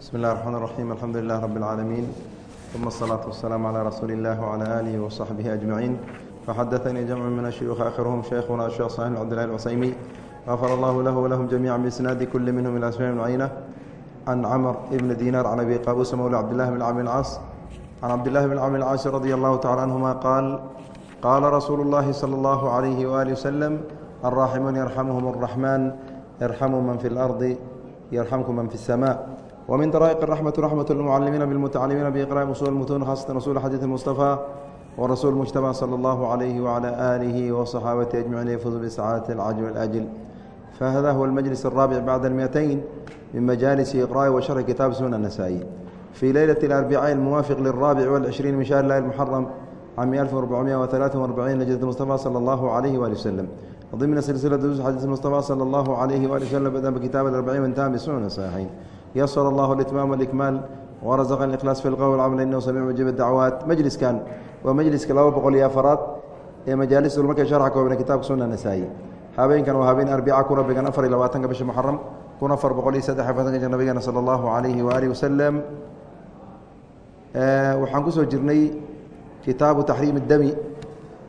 بسم الله الرحمن الرحيم الحمد لله رب العالمين ثم الصلاة والسلام على رسول الله وعلى آله وصحبه أجمعين فحدثني جمع من الشيوخ آخرهم شيخنا الشيخ صالح بن عبد الله العصيمي غفر الله له ولهم جميعا بإسناد كل منهم إلى سفيان بن عيينة عن عمر بن دينار عن أبي قابوس مولى عبد الله بن عمرو العاص عن عبد الله بن عمرو العاص رضي الله تعالى عنهما قال قال رسول الله صلى الله عليه وآله وسلم الراحمون يرحمهم الرحمن يرحموا من في الأرض يرحمكم من في السماء ومن طرائق الرحمة رحمة المعلمين بالمتعلمين بإقراء أصول المتون خاصة رسول حديث المصطفى ورسول المجتمع صلى الله عليه وعلى آله وصحابته أجمعين يفوز بسعادة العاجل والآجل فهذا هو المجلس الرابع بعد المئتين من مجالس إقراء وشرح كتاب سنن النسائي في ليلة الأربعاء الموافق للرابع والعشرين من شهر الله المحرم عام 1443 لجنة المصطفى صلى الله عليه وآله وسلم ضمن سلسلة دروس حديث المصطفى صلى الله عليه وآله وسلم بدأ بكتاب الأربعين وانتهى بسنن الصحيحين يسر الله الإتمام والإكمال ورزق الإخلاص في القول والعمل إنه سميع مجيب الدعوات مجلس كان ومجلس كلاو بقول يا فرات يا مجالس المكة شرحك وبين كتاب سنة النسائي هابين كانوا هابين أربعة كنا بين أفر إلى واتنك بش محرم كنا أفر بقول سدح فتنك نبينا صلى الله عليه وآله وسلم أه وحن كسو جرني كتاب تحريم الدم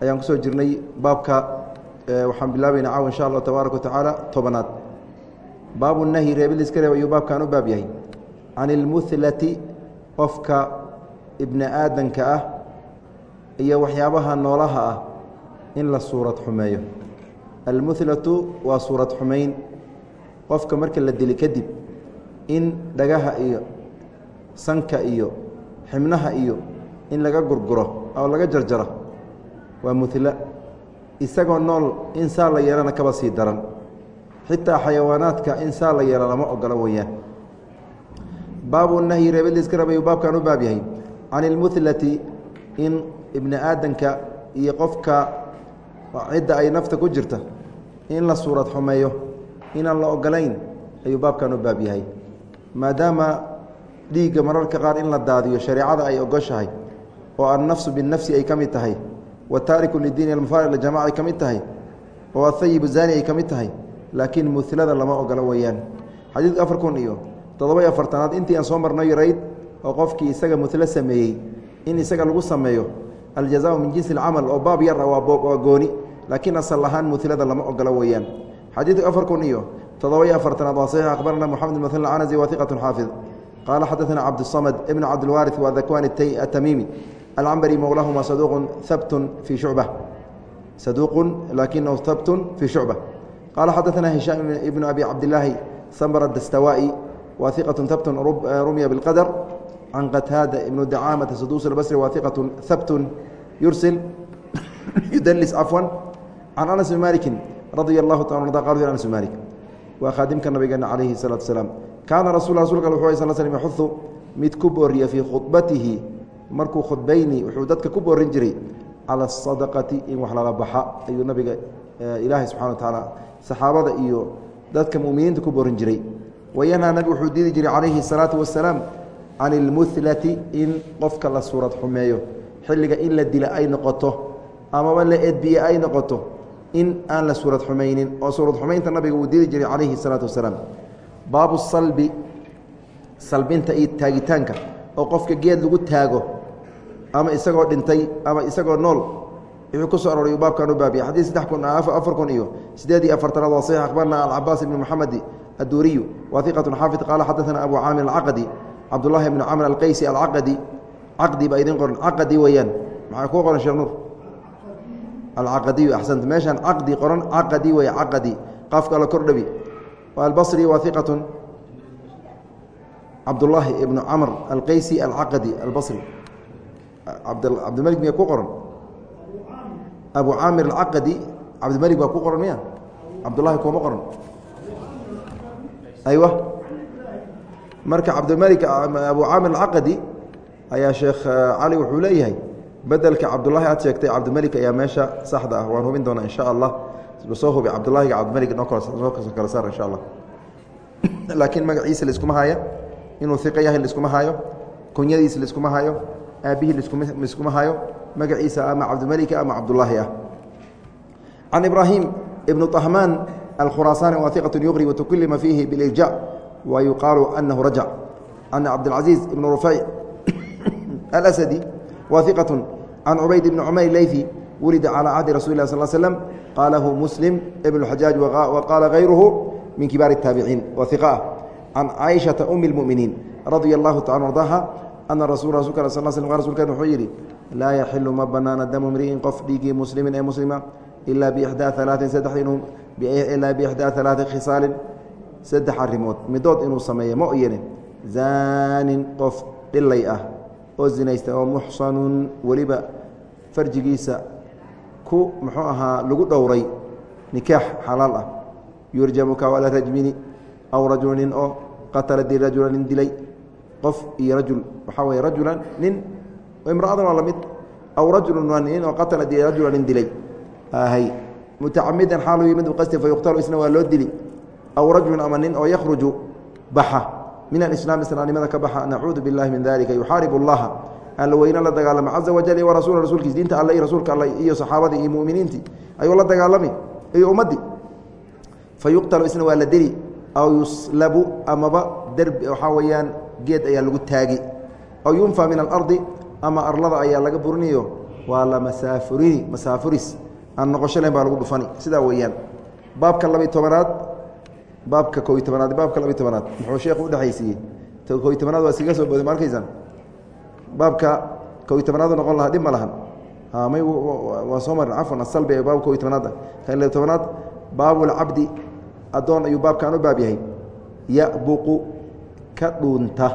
أيام كسو جرني بابك أه وحن بالله بين عاو إن شاء الله تبارك وتعالى طبنات baabu nahyi reebil iska reeb ayuu baabkan u baab yahay. Can ilmuhlati qofka ibni aadanka ah iyo waxyaabaha noolaha ah in la suurad xumeeyo. Almuhlatu waa suurad xumayn qofka marka la dili kadib in dhagaha iyo sanka iyo xibnaha iyo in laga gurguro oo laga jarjaro waa muhla isagoo nool in saa la yeelana kaba sii daran xitaa xayawaanaadka in saa la yeelo lama ogolo weeyaan. Baabu nahyi reebid iska rabayu baabkan u baab yahay. Can ilmuhlati in ibni aadanka iyo qofka cidda ay nafta ku jirta in la suurad xumeeyo inaan la ogolayn ayuu baabkan u baab yahay. Maadaama dhiigga mararka qaar in la daadiyo shareecada ay ogoshahay oo annafsu binafsi ay ka mid tahay wa taariku lidiini almufaariq lijamaca ay ka mid tahay oo athayibu zaani ay ka mid tahay laakiin mulada lama ogolo weeyaan xadiidka afar kun iyo toddoba-iyo afartanaad intii aan soo marno yarayd oo qofkii isaga mulo sameeyey in isaga lagu sameeyo aljazaau min jinsi alcamal oo baab yar ah waa gooni laakiin asal ahaan mulada lama ogolo weeyaan xadiidka afar kun iyo toddoba-iyo afartanaad waa saxiix akhbarana moxamed ml canazi wa iqat xaafid qaala xadaثana cabdالsamad ibn cabdilwaariث wa dakwan atamiimi alcambari mowlahuma saduuqu habtun fii shucba saduuqu lakinahu habtun fii shucba قال xdثna هiشام بن أbي cabdاللahi smbr الdstawائي wa ثiqة habt rumya bالqdر can qtاada بن dacاmaةa sdوس الbصri wa ثiqة habt yursil yudls cafوا can أنس بن maliki radي الlahu ta q أنس بن malik waa khaadimka nabigeena عalayhi الصلاaةu وسلام kaana rasu rasulka wxu sl sلم yxuثu mid ku booriya fii khudbatihi markuu khudbayni wuxuu dadka ku boorin jiray calى الصadqati in wax lala baxa ayuu nabiga ilaahay subxana wa tacaala saxaabada iyo dadka muminiinta ku borin jiray wayanhaa nabigu wuxuu diidi jiray calayhi الsalaatu wasalaam can ilmuhlati in qofka la suurad xumeeyo xilliga in la dila ay noqoto amaba la edbiye ay noqoto in aan la suurad xumaynin oo suurad xumaynta nabiga uu diidi jiray calayhi الsalaatu wasalaam baabu salbi salbinta iyo taagitaanka oo qofka geed lagu taago ama isagoo dhintay ama isagoo nool wuxuu ku soo aroray baabkan u baabiya xadii saddex kun afar kun iyo sideed iyo afartanaad waa saxiix akhbarna alcabaas ibni moxamedi adduuriyu wa xaafid qaala xadaثana abu caamir alcaqadi cabdullahi ibni camr alqaysi alcaqadi caqdi baa idin qoran caqadi weeyaan. Maxaa kuu qoran sheekh nuur? Alcaqadiyu axsanta meeshaan caqdi qoran caqadi weeye caqadi qaafka alla kordhabi albasri wa iqatu cabdullaahi ibnu camr alqaysi alcaqadi albasri. Cabdilmalik miya ku qoran abu caamir alcaqadi cabdimalik baa ku qoran miya? Cabdullahi kuma qoran. Aywa. Marka cabdimalik abu caamir alcaqadi ayaa sheekh cali wuxuu leeyahay bedelka cabdullahi aad sheegtay cabdimalik ayaa meesha saxda ah. Waan hubin doonaa insha allah. Soo hubi cabdullahiga cabdimalik noo kala saar insha allah. Laakiin magaciisa laiskuma haya inuu iqa yahay laiskuma hayo kunyadiisa laiskuma hayo aabihii laiskuma hayo magaciisa ama cabdimalik ama cabdulaahi ah can ibraahim ibnu طahmaan alkhuraasaani waa iqaة yuqri watukulima fiihi biاlirjac wa yuqaalu anahu rajac can cabdilcaziiz ibn rufayc alasadi wa iqaة can cubayd ibni cumayr leyfi wulida calى cahdi rasuli lah sal slm qaalahu muslim ibn xajaaj waqaala hayruhu min kibaar الtaabiciin wa iqa ah can caaishaةa umi اlmuminiin radia اllahu taala ardaha ana rasul rasulka sal sl rsulkeen wuxuu yidhi laa yaxilu ma banaana damu mri'in qof dhiigii muslimin ee muslima ilaa biixdaa alaain saddex inuu ilaa biixdaa alaai khisaalin saddex arrimood midood inuu sameeyo ma oyane zaanin qof dhilay ah oo zinaysta oo muxsanun weliba farjigiisa ku muxuu ahaa lagu dhowray nikaax xalaal ah yurjamu kawala rajmini aw rajulu nin oo qatala rajula nin dilay qof iyo rajul waxaa weye rajulan nin imra'adan waa la mid aw rajulun waa nin oo qatala di rajula nin dilay. Hay mutacamidan xaalu yimid qasti fa isna waa loo dili aw rajulun ama nin oo yakhruju baxa min alislaam islaamnimada ka baxa nacuudu billahi min dalika yuxaaribu allaha alla weyne la dagaalama caza wajal wa rasul rasuulkiis diinta alle iyo rasuulka alle iyo saxaabadii iyo muminiintii ayuu la dagaalami iyo ummaddii fa isna waa la dili aw yuslabu amaba derbi waxaa weeyaan geed ayaa lagu taagi. Aw yunfa min alardi ama arlada ayaa laga burinayo waa la masaafurini masaafuris. Aan noqosho len baa lagu dhufani. Sidaa weeyaan. Baabka labiy tobanaad baabka kooiy tobanaad baabka labiy tobanaad muxuu sheekhu udhexaysiiyey kooiy tobanaad waa iskaga soo booday ma arkaysaan? Baabka kooiy tobanaadu noqon lahaa dhib ma lahan. May waa soo marin. Cafwan asalbi ee baabka kooiy tobanaada kan labiy tobanaad baabulcabdi addoon ayuu baabkan u baab yahay. Yabuqu ka dhuunta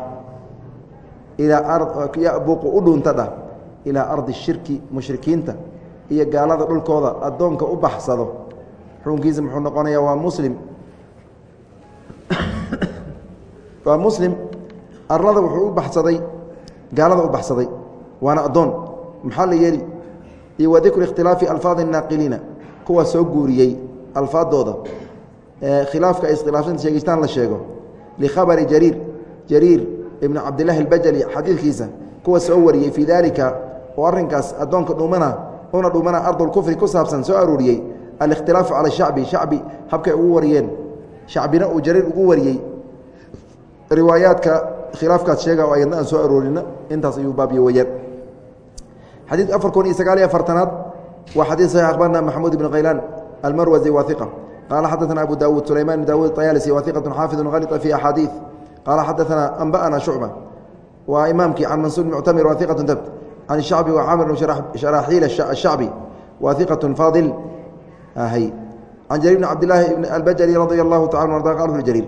ilaa yabuqu u dhuunta ilaa ardi shirki mushrikiinta iyo gaalada dhulkooda addoonka u baxsado. Xukunkiisa muxuu noqonayaa waa muslim. Waa muslim arlada wuxuu u baxsaday gaalada u baxsaday waana addoon. Maxaa la yeeli? Iyo wa dikru ikhtilaafi alfaadi naaqiliina kuwa soo guuriyey alfaadooda. Khilaafka ay iskhilaafsanta sheegistaan la sheego likhabari jariir jariir ibn cabdillahi albajali xadiidkiisa kuwa soo wariyey fii daalika oo arrinkaas addoonka dhuumana una dhuumana ardulkufri ku saabsan soo aruuriyey alikhtilaafu cala shacbi shacbi habkay ugu wariyeen shacbina uu jariir ugu wariyey riwaayaadka khilaafkaas sheega oo ayadna aan soo aroorina intaas ayuu baabiyo weyaan xadiid afar kun iyo sagaal iyo afartanaad waa xadiid saxiix akhbarna maxamuud ibn khaylaan almarwazi waa iqa qaala xadaثna abu dawuud sulayman bn dawuud طayaalisi waa iqatu xaafidu halita fi axaadiiث qaala xadaثna anba'ana shucba waa imaamkii can mansuur muctamir waa iqatu dabt can shacbi wa camir sharaaxiil ashacbi waa iqatu faadil hy can jariir bn cabdilaahi bn albajali radi allahu taala arda qal fi jariir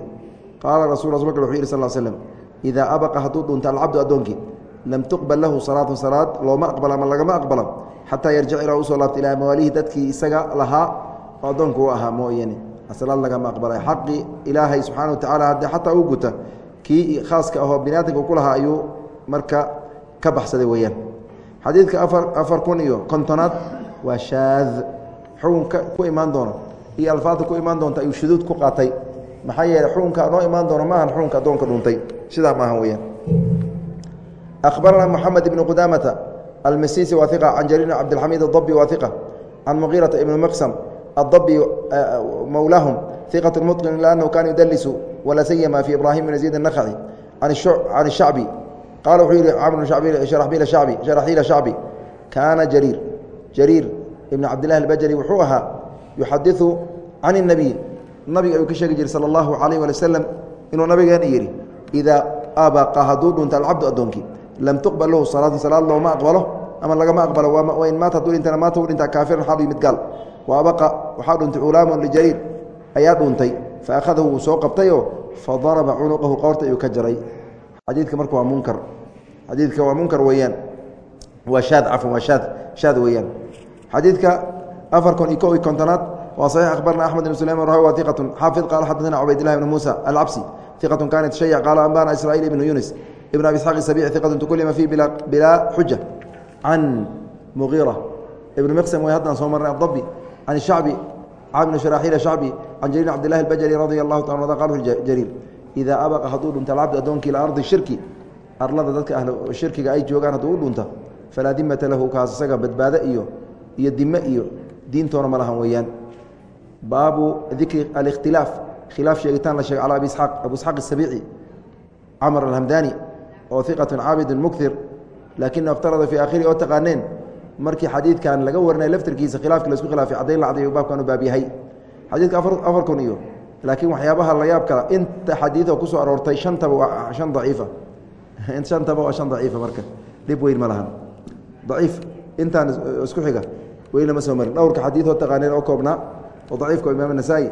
qaala rasul rasulka wuxuu yihi sal slm idaa abaqa hadduu dhunta alcabdu addoonkii lam tuqbal lahu salaatu salaad looma aqbala ama lagama aqbalo xataa yarjic ilaa u soo laabta ilaa mawaalihi dadkii isaga lahaa oo addoonku u ahaa mooyane salaad lagama aqbalay xaqii ilaahay subxaana wa tacala haddii xataa uu guta kii khaaska ahoo biniaadamka ku lahaa ayuu marka ka baxsaday weeyaan. Xadiidka afar afar kun iyo kontonaad waa shaad xukunka ku imaan doona iyo alfaadda ku imaan doonta ayuu shuduud ku qaatay. Maxaa yeeley xukunka noo imaan doono maahan xukunka addoonka dhuuntay sidaa maahan weyaan akhbarana moxamed ibnu qudaamata almisisi waa iqa can jariir cabdilxamiid adabi waa iqa can muqiirata ibni miqsam adabi mowlaahum iqat muطqin ila anahu kana yudalisu wala sayama fi ibrahim bn yaziid الnakhaci can الshacbi qala wuxuu yihi camr sharaxiila shacbi sharaxiila shacbi kaana jariir jariir ibn cabdillahi albajali wuxuu ahaa yuxadiثu can الnabiy nabiga ayuu ka sheegi jiray salى اllahu alayh wali waslm inuu nabigeena yidhi idaa abaqa hadduu dhunta alcabdu addoonkii lam tuqbal lahu salaatu salaad looma aqbalo ama lagama aqbalo wain maata hadduu dhintana maata u dhintaa kaafiran xaal yimid gaal wa abaqa waxaa dhuntay culaamun lijariir ayaa dhuuntay fa wuu soo qabtayoo fa daraba cunuqahu qoorta ayuu ka jaray. Xadiidka marka waa munkar. Xadiidka waa munkar weeyaan. Waa shaad cafwan waa shaad shaad weeyaan. Xadiidka afar kun iyo ko kontonaad waa صaxiix akhbarna axmed bn sulayman rah waa iqatun xaafid qaala xadaثna cubaydillahi bn muusa alcabsi iqatun kaanat shaya qaala anbana israa'iil ibnu yunis. Ibn abi isxaaq isabici iqatun tukulima fii bilaa xuja can mugiira ibn miqsam way haddaan soo marnay adabi can shacbi cab bn sharaxiil shacbi can jariir cabdillahi albajali radia allahu taala ada qal jariir idaa abaqa hadduu dhunta alcabdu addoonkii ila ardi shirki arlada dadka ahlu shirkiga ay joogaan hadduu u dhunta falaa dimata lahu kaas isaga badbaado iyo iyo dime iyo diintoona ma lahan weeyaan baabu dikri alikhtilaaf khilaaf sheegitaan la sheegay calaa abi isxaaq abu isxaaq isabiici camr alhamdani oo iqatu caabidun mukir laakina iftarada fii akhiri oo taqaaneen markii xadiidkan laga warinay laftirkiisa khilaafki la isku khilaafay caddayn la cadayo baabkan u baab xadiidka afar kun iyo laakiin waxyaabaha la yaab kala inta xadiido ku soo aroortay shantaba waa shan daciifa. Shantaba waa shan daciifa marka dhib weyn ma lahan. Daciif intaan isku xiga weyn lama soo marin. Dhowrka xadiidoo taqaaneen oo koobnaa oo daciifka imaam nasaa-i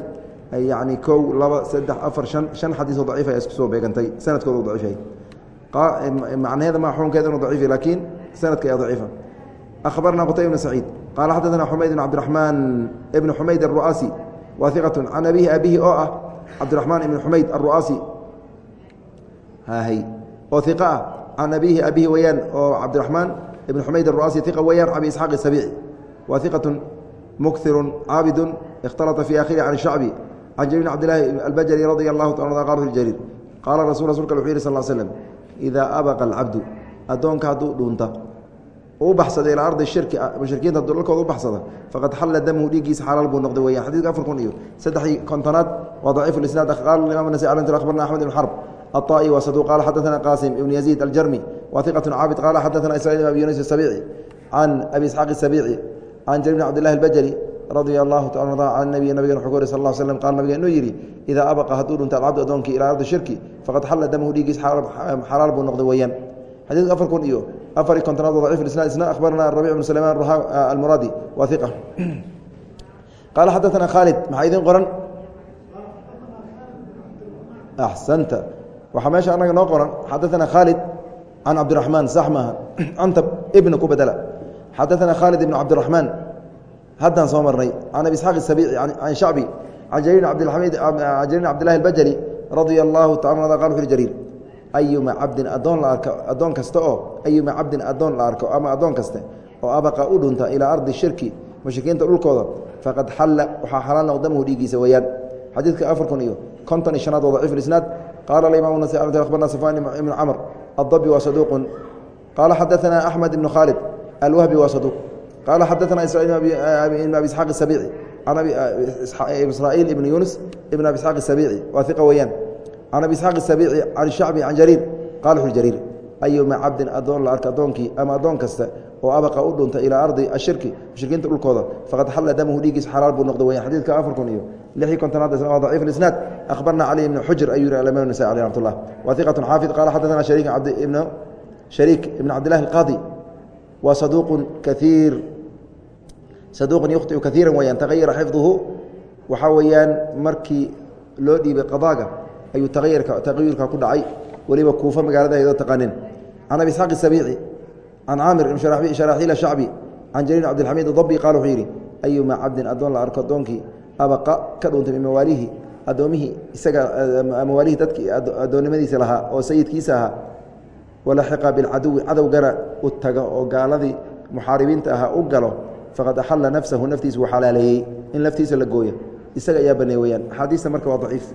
ay yani kow laba saddex afar shan shan xadiisoo daciif ay isku soo beegantay. Sanadkooda u daciif yahay. Macnaheeda ma xukunkeeda inuu daciif laakiin sanadka ayaa daciifa akhbarna qutayb bn saciid qaala xadaثana xumayd bn cabdiraxmaan ibn xumayd aلru'aasi wa iqat can abihi abihi oo ah cabdiraxmaan ibn xumayd aلru'aasi hy oo iqa ah can abihi abihi weyaan oo cabdiraxmaan ibn xumayd aلru'aasi iqa weyaan abi isxaaq الsabici wa iqaة mukhiru caabidu اkhtalطa fi akhiri can shacbi can jabir bn cabdilahi albajri radi allahu ta qal jariir qaala rasul rasulka wuxuu yihi sal slm idaa abaqa alcabdu addoonka hadduu dhuunta u baxsada ilaa ardi shirki mushrikiinta hadduu dhalkooda u baxsada faqad xalla damuhu dhiiggiisa xalaal buu noqday weyan xadidka afar kun iyo saddexii kontonaad waa daciif isnaad qaala imam nasai al akhbarna axmed ibn xarb aلطائي وصدوq qال xadثna qاsم بن يزيد الجرمي وثقة cاabد qال xadثna إسرائيل بن أبي يuنس السبيعي عن أبي إسحاq السبيعي عن جرير بن عبد الله البجري radي الlahu taala can nabiy nabigeen wxuu ku uri sal ه slm qaal nabigeen inuu yidhi idaa abaqa hadduu dhunta alcabdu addoonkii ilaa ardi shirki faqad xalla damhu dhiigiis xalaal buu noqday weeyaan xadiidka afar kun iyo afar iyo kontonaad ضaciif isnad isna akhbarana rabic bn sulayman almuraadi wa iqa qaala xadaثana khaalid maxaa idin qoran axsanta waxaa meesha anaga noo qoran xadaثana khaalid can cabdiraحmaan sax maaha anta ibna ku bedela xadaثana khaalid ibn cabdiraحmaan haddaan soo marnay can abi isxaaq الsabici can shacbi can jariir abdamid jariir cabdillahi اlbajali radia allahu taala qal wuxu jariir ayuma cabdin adoon la arko addoon kasta oo ayuma cabdin addoon la arko ama addoon kaste oo abaqa u dhunta ilaa ardi shirki mushrikiinta dhulkooda faqad xalla waxaa xalaal noq damahu dhiigiisa weyaan xadiidka afar kun iyo konton iyo shanaad wadaciif isnaad qaala alimaam nas abarna safan ibn camr addabi waa saduuqun qaala xadaanaa axmed ibnu khaalid alwahbi waa saduuq qaala xadaanaa israil ibn abi isxaaq isabiici can israa'iil ibn yunis ibn abi isxaaq isabiici waa iqa weyaan can abi isxaaq isabiici can shacbi can jariir qaala wuxuu jariir ayuma cabdin adoon la arka adoonkii ama addoon kasta oo abaqa u dhunta ilaa ardi ashirki mushrikiinta dhulkooda faqad xalla damahu dhiigiis xalaal buu noqda weyaan xadiidka afar kun iyo lix iyo kontonaad waa daciif isnaad akhbarna cali ibn xujr ayuu yihi alamam nasa aleh ramat ullah wa iqatun xaafid qaala xadaana shariik ibn shariik ibn cabdillahi alqaadi wa saduuqun kaiir saduuqun yukhtiu kaiira weyaan tagayara xifduhu waxaa weeyaan markii loo dhiibay qadaaga ayuu taqayurka ku dhacay. Weliba kuufa magaaladaheedoo taqaanin. Can abi isxaaq الsabici can caamir sharaxiil shacbi can jariir cabdilxamiid dabi qala wuxuu yidhi ayuma cabdin addoon la arko addoonkii abaqa ka dhuuntay min mawaalihi isaga mawaalihii dadkii addoonnimadiisa lahaa oo sayidkiisa ahaa. Walaxiqa bilcaduwi cadowgana u taga oo gaaladii muxaaribiinta ahaa u galo. Faqad axalla nafsahu naftiisa wuu xalaaleeyey in laftiisa la gooyo. Isaga ayaa baneey axaadiista marka waa daciif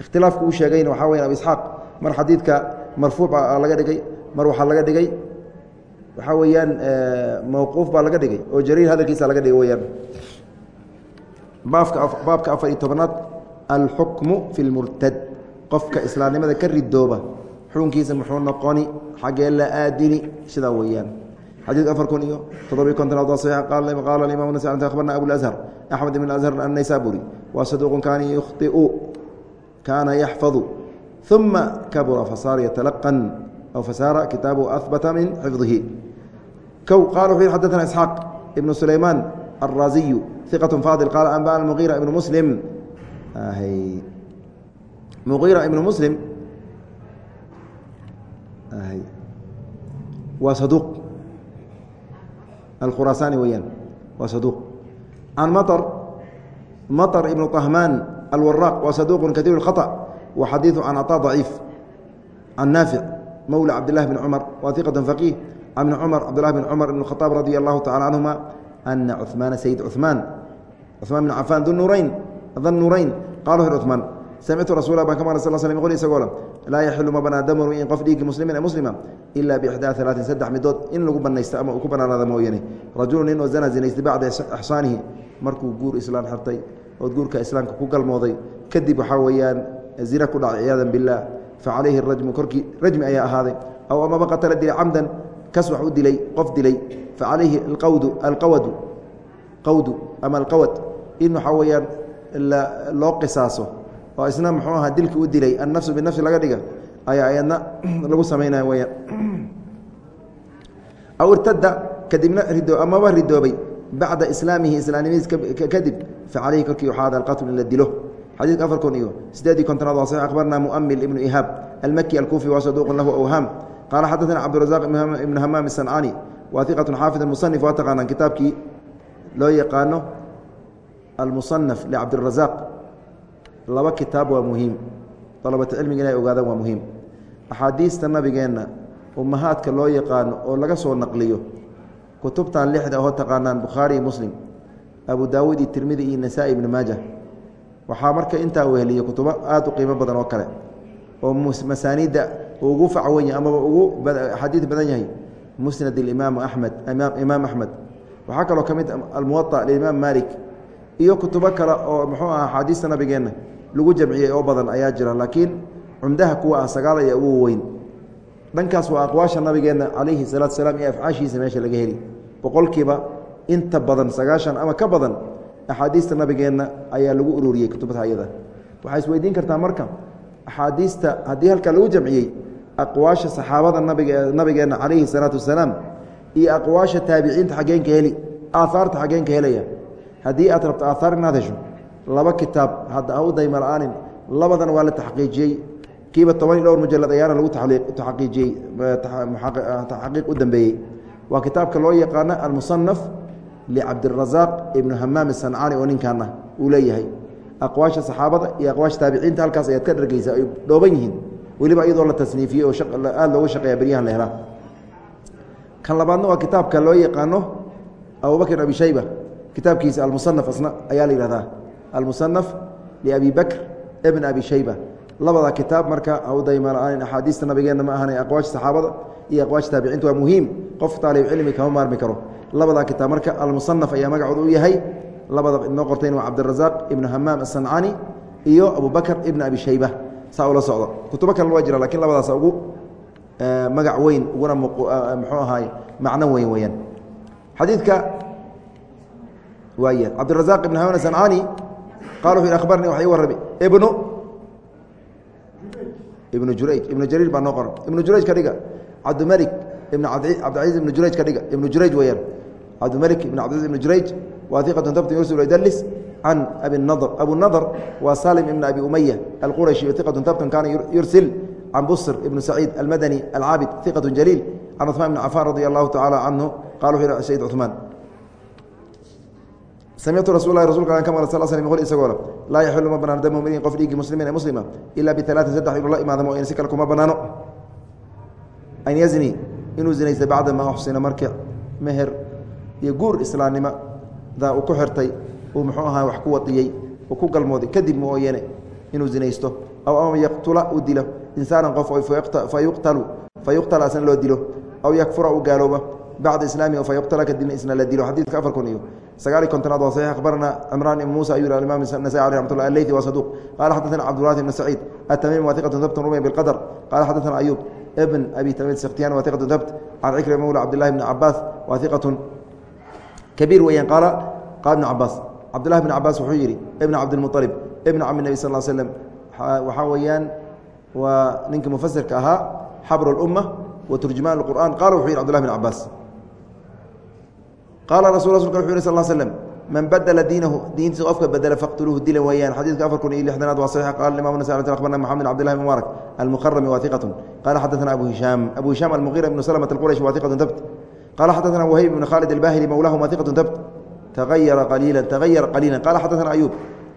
ikhtilaafku uu sheegayna waxaa weyan abi isxaaq mar xadiidka marfuuca laga dhigay mar waxaa laga dhigay. Waxaa weeyaan mawquuf baa laga dhigay oo jariir hadalkiisa laga dhigay weyaan baabka afar iyo tobanaad alxukmu fi lmurtad qofka islaamnimada ka ridooba xukunkiisa muxuu noqoni xaggee la aadini sidaa weeyaan. Xadiid afar kun iyo toddobiy kontonaad waa saxiix qaala imam nas akhbarna abulazhar axmed ibn azhar annaysaburi waa saduuqun kaana yukhطiu kaana yaxfadu uma kabura fasaara yatalaqan aw fasaara kitaabu ahbata min xifdihi kow qala wuxuu yihi xadana isxaaq ibnu sulaymaan alraasiyu iqat faadil qaala anbana mugiira ibnu muslim mugiira ibnu muslim waa saduuq alkhuraasaani weyaan waa saduuq can maطr maطr ibnu طahmaan alwaraaq waa saduuq kaiir اkhaطأ wa xadiiثu can caطا ضaciif can naafic mowla cabdillahi bn cumar wa iqaة faqiih can bn cumar cabdillahi bn cumar ibn khaaab radi allahu tacala canhuma ana cuثmaana sayid cuثmaan cuثmaan bn cafaan dunurayn danurayn qala wuxu cuثmaan samictu rasuula baan ka maqlay sal sl qol isagoo le laa yaxilu ma banaa damaru in qof dhiigi muslimin ee muslima ila bixdaa alaatin saddex midood in lagu banaysto ama uu ku banaanaada mooyane rajulu nin oo zana zinaystay bacda ixsaanihi markuu guur islaam xirtay ood guurka islaamka ku galmooday kadib waxaa weeyaan zina ku dhacay ciyaadan billaah facalayhi rajmu korkii rajmi ayaa ahaaday. Aw amaba qatala dilay camdan kas wax u dilay qof dilay facalayhi alqawdu alqawadu qawdu ama alqawad in waxaa weeyaan loo qisaaso oo isna muxuu ahaa dilkii u dilay annafsu binafsi laga dhiga ayaa ayadna lagu samaynaya weyaan aw irtada kadibna rido amaba ridoobay bacda islaamihi islaamnimadiis kadib facalayhi korkii waxaa ada alqatl in la dilo xadiidka afar kun iyo sideedii kontonaad waa saxiix akhbarna mu'amil ibnu ihaab almaki alkuufi waa saduuqun lahu awhaam qaala xadaثana cabdirazaq ibnu hamaam isancaani waa iqatu xaafid musanif waa taqaanaan kitaabkii loo yaqaano almusanaf licabdirazaq laba kitaab waa muhiim dalabata cilmiga inay ogaadaan waa muhiim axaadiista nabigeenna ummahaadka loo yaqaano oo laga soo naqliyo kutubtan lixda oo taqaanaan bukhaari muslim abu daawuud iyo tirmidi iyo nasaa-i maaja. Waxaa marka intaa weheliya kutubo aada u qiimo badan oo kale oo masaaniidda ugu facwanya amaba ugu xadiid badan yahay. Musnad imaam axmed imaam axmed waxaa kaloo ka mid almuwaطa limaam malik iyo kutubo kale oo muxuu aha axaadiista nabigeenna lagu jamciyey oo badan ayaa jira laakiin cumdaha kuwa ah sagaal ayaa ugu weyn. Dhankaas waa aqwaasha nabigeenna calayhi salaatu salaam iyo afcaashiisa meesha laga heli boqolkiiba inta badan sagaashan ama ka badan axaadiista nabigeenna ayaa lagu ururiyey kutubta ayada waxaa isweydiin kartaa marka axaadiista haddii halkaa lagu jamciyey aqwaasha saxaabada nabige nabigeenna calayhi salaatu wasalaam iyo aqwaasha taabiciinta xaggeenka heli aahaarta xaggeenka helaya haddii aad rabto aahaar inaad hesho laba kitaab hadda ha u dayma la'aanin labadan waa la taxqiijiyey. Kiiba toban iyo dhowr mujalad ayaana lagu taxqiijiyey taxqiiq u dambeeyey waa kitaabka loo yaqaano almusanaf licabdirasaaq ibnu hamaam isancaani oo ninkaana uu leeyahay. Aqwaasha saxaabada iyo aqwaasha taabiciinta halkaas ayaad ka dhargeysaa ay dhooban yihiin. Weliba iyadoo la tasniifiyey oo aada loogu shaqeeya beryahan la helaa. Kan labaadna waa kitaabka loo yaqaano abubakr abi shayba. Kitaabkiisa almusanaf asna ayaa la yihahdaa almusanaf liabi bakr ibn abi shayba labada kitaab marka hawdayma la'aanin axaadiista nabigeenna ma ahan aqwaasha saxaabada iyo aqwaasha taabiciinta waa muhiim. Qof taalib cilmi kama maarmi karo. Labadaa kitaab marka almusanaf ayaa magacooda u yahay. Labada inoo qortayn waa cabdirasaaq ibnu hamaam asancani iyo abubakr ibn abi shayba saa ula socdo kutubo kalena waa jira lakiin labadaas ugu magac weyn uguna muxuu ahaay macno weyn weyaan xadiidka waaya cabdirasaaq ibn hamaam asancani qala wuxu yhi akhbarnii waxa ii ibnu ibnu jurayj. Ibnu jariir baa noo qoran ibnu jurayj ka dhiga. Cabdimalik ibn cabdicaiz ibnu jurayj ka dhiga. Ibnu jurayj weyaan cabdimalik ibn cabdiiz ibnu jurayj waa iqatu dabt yursil ydalis can abi nadr. Abu nadr waa salim ibn abi umaya alqurashi iqatu dabtun kaana yursil can busr ibnu saciid almadani alcaabid iqatu jaliil can cuثmaan ibn cafan radi allahu tacaala canhu qala wuxuu cuثmaan samictu rasul lahi rasulka ka maqla sal sl qol isagoo le laa yaxilu ma banaano damu mriin qof dhiigii muslimiin ee muslima ila bialaatin saddex inuu la imaada mooyane si kale kuma banaano an yazni inuu zinaysta bacda maa uxsina marka meher iyo guur islaamnimada uu ku xirtay uu muxuu ahaa wax ku wadiyey uu ku galmooday kadib mooyane inuu zinaysto aw ama yaqtula uu dilo insaanan qof fa yuqtala asna loo dilo aw yakfura uu gaalooba bacda islaamihi fayuqtala kadibna isna la dilo xadiidka afar kun iyo sagaali kontonaad waa saxiix akhbarana cimraan ibn muusa ayuu yihi alimaam nasai aleh raxmat llah aleythi waa saduuq qaala xaddaana cabdulwaahi ibn saciid atamiim waa iqatun dabtun rumay bilqadar qaala xaddaana ayuub ibn abi tamiid sikhtiyan waa iqatun dabt can cikrima mawla cabdillahi bni cabaas waa iqatun kabiir weeyaan qaala qaala ibn cabaas cabdullahi bn cabaas wuxuu yidhi ibna cabdilmualib ibna cami nebi sal slem waxaa weeyaan waa ninkii mufasirka ahaa xabru lumma wa turjumaan qur'an qala wuxuu yidhi cbdullahi bn cabaas qaala rasul rasulka wuxu yh sal slm man badla diinahu diintiisa qofka bedela faqtuluuhu dila weeyaan xadiidka afar kun iyo lixdanaad waa saxiix qala imam nas akhbarna maxamed bn abdillahi bn mubaarak almukarami wa iqatun qala xadaثana abu hishaam abu hishaam almuqira ibnu slmt alqurashi wa iqatun dabt qala xadaثana wahayb ibn khaalid albahili mawlahum wa iqatun dabt tagayara qaliila tagayara qaliila qala xadaثana ayub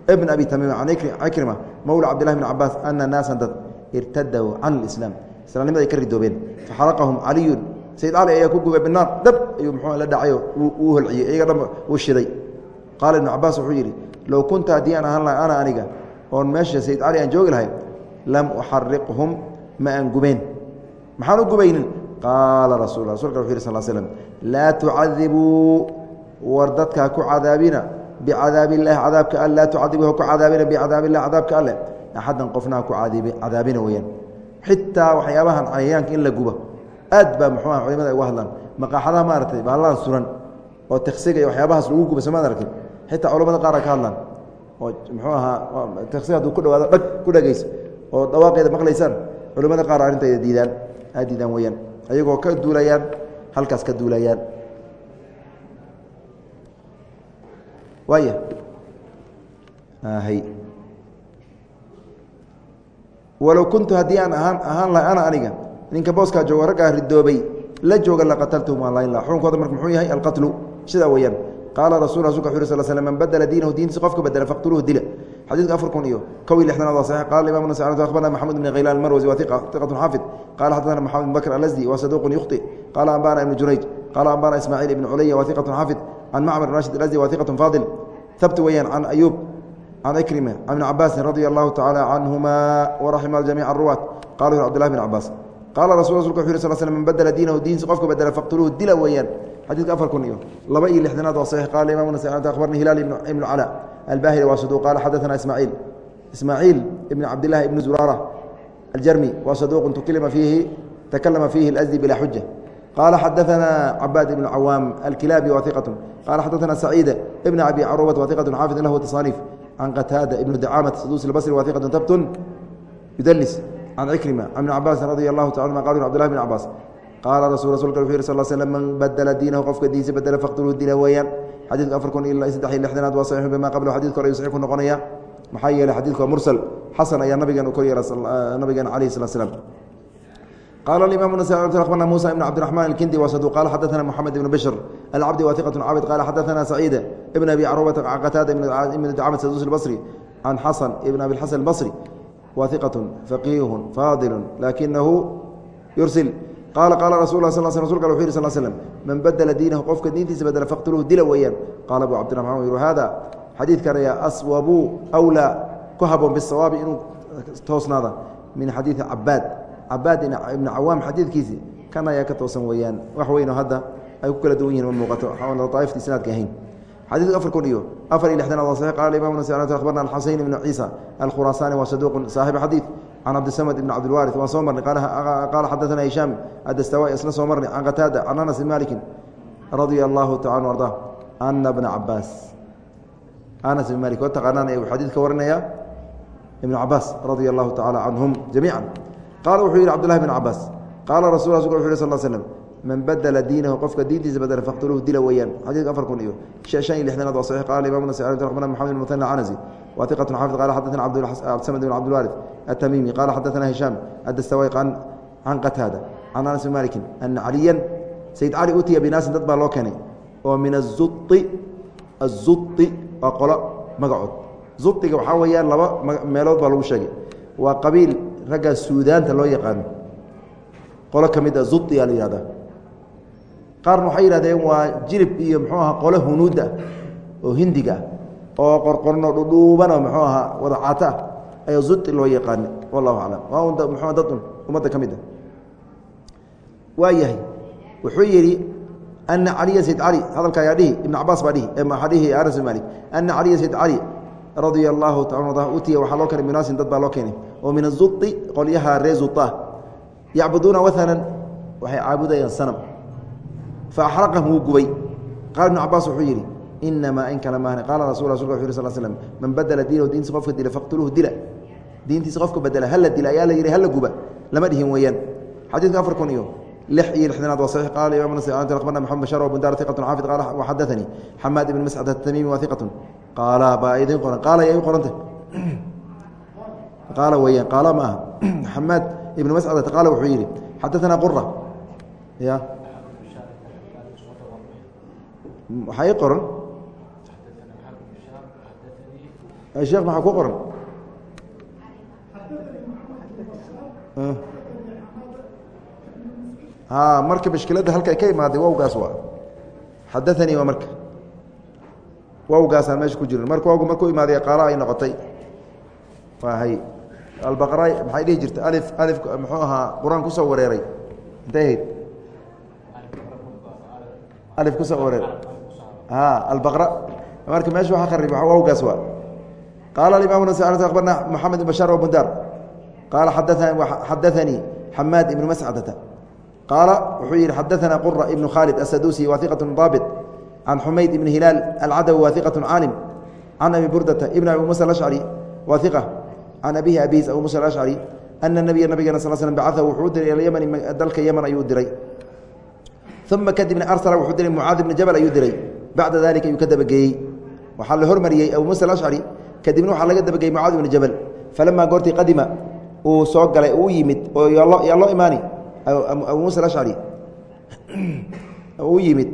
ibn abi tamiim can cikrima mawla cabdillahi bn cabaas ana naasan dad irtadaw can اlislaam islaamnimada ay ka ridoobeen faxaraqahum caliyun sayid cali ayaa ku gubay binaar. Dab ayuu muxuu la dhacayo uu holciyey. Iyaga dhan uu shiday. Qaala ibnu cabaas wuxuu yidhi low kunta haddii aan ahaan lahay ana aniga oon meesha sayid cali aan joogi lahay lam uxariqhum ma aan gubeen. Maxaan u gubaynin? Qaala rasul rasulka wuxu yih sal slm laa tucadibuu war dadkaa ku cadaabina bicadaab illahi cadaabka al laa tucadibu ku cadaabina bicadaab illahi cadaabka alleh axadan qofna ku cadaabina weyaan xitaa waxyaabahan cayayaanka in la gubo aad baa muxuu aha culimada ay uga hadlaan. Maqaaxadaha maaragtay bahalladan suran oo tiksiga iyo waxyaabahaas lagu gubo somaad arkin xitaa culamada qaar a ka hadlaan. Oo muxuu ahaa tiksiga hadduu ku dhawaado dhag ku dhagayso oo dhawaaqeeda maqlaysaan. Culimada qaar arrinteeda diidaan aad diidaan weyaan ayagoo ka duulayaan halkaas ka duulayaan. Waaya hy walow kuntu haddii aan ahaan ahaan lahay ana aniga ninka booskaa jooga raggaa ridoobay la jooga laqataltuhum waan layn laha xukunkooda marka muxuu yahay alqatlu sidaa weeyaan. Qaala rasul rasulka wuxu sl sl man badla diinahu diintiisa qofka bedela faqtuluuhu dila. Xadiidka afar kun iyo kow iyo lixdanaad waa saxiix. Qala imam nas akhbarna maxamud bn khaylaan almarwasi wa iqatun xaafid. Qala xaddaثna maxamed bn bakr alasdi wa saduqun yukhطi qala ambana ibnu jurayj qala ambana ismaaciil ibn culaya wa iqatun xaafid. Can macmar rashid alasdi wa iqatun faadil. Habt weeyaan can ayuub can ikrima can ibni cabaasin radia allahu tacaala canhuma waraxima jamiic aruwaat qala cbd llahi bn qaala rasu rasulka wuxu yh sl sl man badla diinahu diinsi qofka badela faqtuluuhu dila weeyaan xadiidka afar kun iyo laba iyo lixdanaad waa saxiix qaala imam nas akhbarni hilaal ibnu cala albahili waa saduq qaala xadaana ismaaciil ismaaciil ibn cabdilahi ibnu zuraara aljarmi waa saduqun tuklima fiihi takalama fiihi اlأsdi bila xuja qaala xadaana cabaad ibnu cawaam alkilaabi waa iqatu qaala xadaana saciida ibna abi carubat waa iqatu xaafid lahu tasaaniif can qataada ibnu dacaamat sadusi basri waa iqatu tabtun yudalis can cikrima can ibni cabaasin radia allahu taala ma qal cbdllahi bn cabaas qaala rasul rasulka wuxu yih sal slm man badla diinahu qofka diinsa bedela faqtuluu dila weeyaan xadiidka afar kun iyo saddex iyo lixdanaad waa saxiixu bima qablahu xadidka hore saxiix ku noqonaya maxaa yeeley xadidka waa mursal xasan ayaa nabigan u kor yeera nabigeena calayhi salatu slam qala imam abarna musa ibn cabdiraxman alkindi wa saduq qala xadaثana moxamed ibn bishr alcabdi wa iqat cabid qala xadaثana saciida ibn abi carubata qataada ibn dacamad sadus albصri can xasan ibn abi xasan albصri wa iqat faqiih faadil lakinahu yursil. Qaala qaala rasul la sl rasulka wuxu yih sl slm man badela diinahu qofka diintiisa bedela faqtuluuhu dila weeyaan. Qaala abu cabdiraxman yuru hada? Xadiidkan ayaa aswabu awlaa ku haboon bisawaabi inuu toosnaada min xadiidi cabaad cabaad ibni cawaam xadiidkiisii kan ayaa ka toosan weeyaan. Wax weynoo hadda ay ku kala duwan yihiin ma muuqato. Daaifta isnaadka ahayn xadiidku afar kun iyo afar iyo lixdanaad waa saxiix qala imam nas akhbarna alxuseyn ibnu ciisa alkhuraasaani waa saduuqun saaxiba xadiid can cabdisamd ibn cabdilwaari waan soo marnay qaala xadaثana hishaam adastawai isla soo marnay can qataada can anas maliki radia allahu taala arda ana bna cabaas anas ibn malik oo taqaanaan u xadiid ka warinaya ibn cabaas radia allahu tacaala canhum jamiica qaala wuxuu yihi cbdullahi bn cabaas qaala rasul yh sal slm man badla diinahu qofka diintiisa badla faqtuluhu dila weeyaan. Xadiidka afar kun iyo han iyo lixdanaad waa saxiix. Qaala imamuna sacid bn maxamed bn mutan alcanasi wa iqatun xafid qala xadathana cabdsamad bn cabdilwarid atamiimi qala xadathana hishaam adastawayq can qataada. Can anas bn malikin ana caliyan sayid cali utiya binaasin dad baa loo keenay. Oo min azuti azuti waa qolo magacood. Zutiga waxaa weeyaan laba meelood baa lagu sheegay. Waa qabiil ragga suudaanta loo yaqaano qolo ka mid ah a zuti aa la yihahdaa qaarna waxay yihahdeen waa jilib iyo mxuu aha qolo hunuuda oo hindiga ah oo qorqorno dhudhuuban oo mxuu ahaa wada caato ah ayaa zuti loo yaqaana wallahu aclam. Waa mxu dadun ummadda ka mid a waa yahay wuxuu yidhi ana caliya sayd cali hadalka ayaa dhihi ibn cabaas baa dhihi waxaa dhihi anas bin malik ana caliya sayd cali radia allahu taala utiya waxaa loo keenay minaasin dad baa loo keenay oo min azuti qolyaha ree zuta yacbuduuna wathanan. Waxay caabudayaan sanam fa axraqahum wuu gubay. Qaala ibnu cabaas wuxuu yidhi inamaa in kale maahne qaala rasul rasulka wuxu yh sl slm man badla diinahu diintiisa qofka dila faqtuluuhu dila. Diintiisa qofka bedela hala dila ayaa la yihi hala guba. Lama dhihin weeyaan. Xadiidka afar kun iyo lix iyo lixdanaad waa saxiix. Qala imam akhbarna maxamed bashar wa bundar iqatun xaafid qaala waxadaثanii xamaad ibn mascad atamimi wa iqatun qaala baa idin qoran. Qaala yaa i qoranta qaala weeyaan qaala ma aha. Xamaad ibn mascad qaala wuxuu yidhi xadaثana qura ya waxaa ii qoran? Sheekh maxaa ku qoran? Ha marka mashkiladda halka ka imaaday wawgaas waa. Xadaanii waa marka. Wawgaasaan meesha ku jirin. Marka wawga markuu imaaday qaala ay noqotay. Waa hay. Albaqra maxay dhihi jirta alif alif muxuu ahaa qur'aan ku soo wareeray. Intay ahayd? Alif ku soo wareeray marka meesha waxa kharib wawgaas waa qaala imam nas abarna moxamed bn bashaar wabundar qaala xadaanii xamaad ibnu mascadata qaala wuxuu yihi xadaana qura ibnu khaalid asadusi wahiqat daabit can xumayd ibn hilaal alcadawi wahiqat caalim can abi burdata ibn abi musa alashcari wahiqa can abihi abiis abu musa alashcari ana nabiya nabigana sal slm bacaa wuxuu diray ila ymani dalka yeman ayuu diray uma kadibna arsala wuxuu diray mucaad ibni jabal ayuu diray bacda dalika ayuu ka dabageeyey. Waxaa la hormariyey abu musa alashcari kadibna waxaa laga dabageeyey mucaad ibni jabal. Falamaa goortii qadima uu soo galay uu yimid oo yaa loo imaani abu musa alashcari uu yimid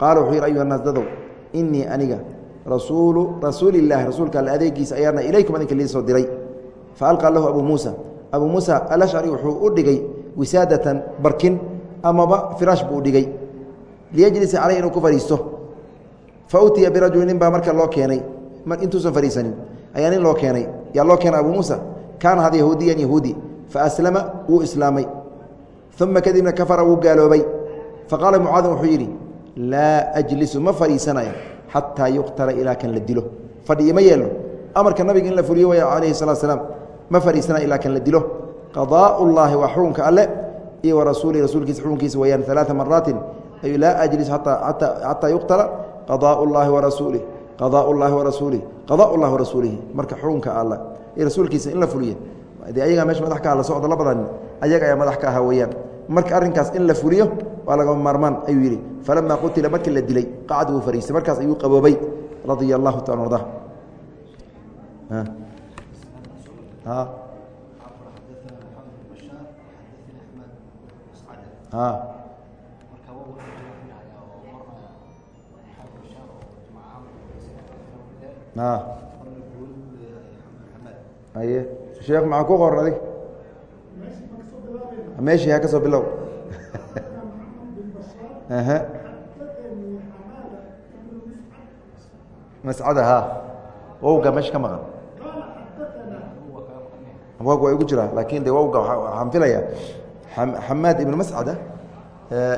qaala wuxuu yidhi ayuha naas dadow inii aniga rasuulu rasuulillahi rasuulka alle adeegiisa ayaana ilaykum adinka lii soo diray. Fa alqaa lahu abu muusa abu muusa alashcari wuxuu u dhigay wisaadatan barkin amaba firaash buu u dhigay. Liyajlisa caleyh inuu ku fadhiisto fa utiya birajuli nin baa marka loo keenay. Intuusan fadhiisanin ayaa nin loo keenay. Yaa loo keenay abu muusa? Kaana hada yahuudiyan yahuudi. Fa aslama wuu islaamay. Uma kadibna kafara wuu gaaloobay. Faqaala mucaadin wuxuu yidhi laa ajlisu ma fadhiisanayo xataa yuqtala ilaa kan la dilo. Fadhiyo ma yeelno. Amarka nabiga in la fuliyo way calayhi salatu slaam ma fadhiisanayo ilaa kan la dilo. Qadaau waa xukunka alle. Iyo wa rasuulihi rasuulkiisa xukunkiisa weyaan alaaa maraatin ay laa ajlis xataa yuqtala qadaau llaahi warasuulih qadaau llaahi warasuulih qadaau llahi warasuulihi marka xukunka alla iyo rasuulkiisa in la fuliyo dee ayagaa meesha madax ka ah la socdo la badan ayaga ayaa madax ka ahaa weeyaan. Marka arrinkaas in la fuliyo waa lagama maarmaan ayuu yidhi falamaa qutila markii la dilay qacad wuu fariistay. Markaas ayuu qaboobay radia allahu taala arda aye. Sheekh maxaa ku qoran adig? Meeshii ha ka soo bilow. Mascada ha. Wowga meesha ka maqan. Wowga waa igu jiraa laakin de wowga waxaan filaya xamaad ibnu mascada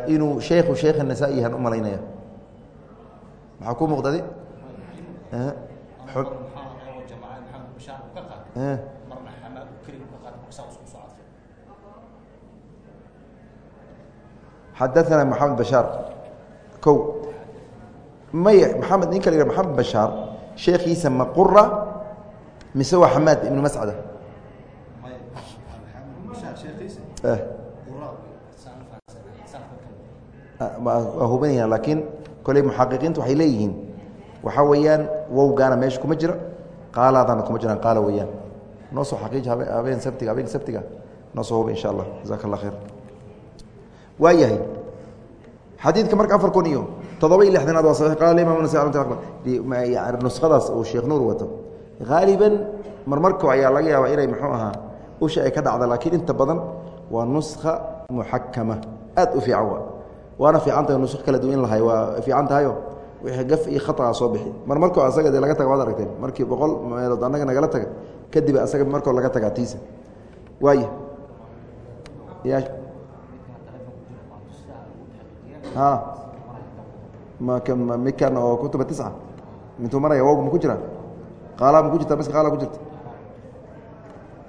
inuu sheikhu sheekh nasaa-i yahan u malaynaya. Maxaa ku muuqdadi xadaana maxamed bashaar. Ko may maxamed ninka la yih maxamed bashaar sheekiisa maqura mise waa xamaad ibnu mascada? Waa hubanaya laakiin koley muxaqiqiinta waxay leeyihiin waxaa weeyaan wowgaana meesha kuma jira qaalaadana kuma jiraan qaala weeyaan. Noo soo xaqiiji habeen sabtiga habeenka sabtiga. Noo soo huba insha allah. Jazaaka allah khayr. Waa yahay xadiidka marka afar kun iyo toddoba iyo lixdanaad waa saxiix qaala imam nuskhadaas uu sheekh nuur wato. Haaliban marmarko ayaa laga yaabaa inay muxuu ahaa usha ay ka dhacda laakiin inta badan waa nuskha muxakama aad u fiican waa. Waana fiican tahay nuskh kala duwan in lahay waa fiican tahayo gaf iyo khaطa soo bixi. Marmarko asaga dee laga taga waad aragteen markii boqol meelood annaga nagala taga kadib asaga markoo laga tagaa tiisa. Waaya ya. Mikan oo kutuba tica mintuu maraya wowga ma ku jira qaala ma ku jirta? Mise qaala ku jirta?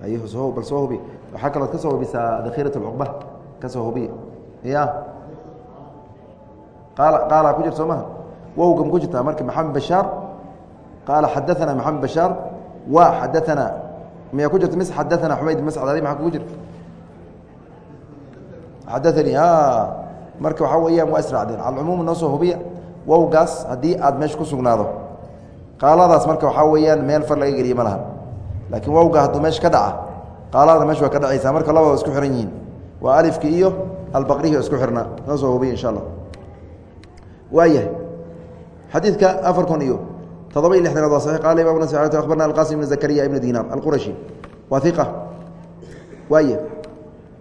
Ay soo bal soo hubi. Waxaa kalood ka hubisaa dakhiirat اlcuqba ka hubiya ya. Qaala qaalaa ku jirta maha wowga ma ku jirtaa marka maxamed bashaar qaala xadaana maxamed bashaar wa xadaanaa miyaa ku jirta? Mis xadaanaa xumayd ibn mascad ali maaa kugu jira xadaanii marka waxaa weeyaan waa israacdeen. Calcumuum noo soo hubiya wowgaas haddii aad meesha ku sugnaado. Qaaladaas marka waxaa weeyaan meel far laga geliye ma laha. Laakiin wowga hadduu meesha ka dhaca qaaladaana meesha waa ka dhacaysaa. Marka labada isku xihan yihiin. Waa alifkii iyo albaqrihi oo isku xirna noo soo hubiya insha allah. Waayahay xadiidka afar kun iyo toddoba iyo lixdanaad waa saxiix qaala imam nas akhbarna alqasim ibn zakariya ibn dinar alqurashi waa iqa waaya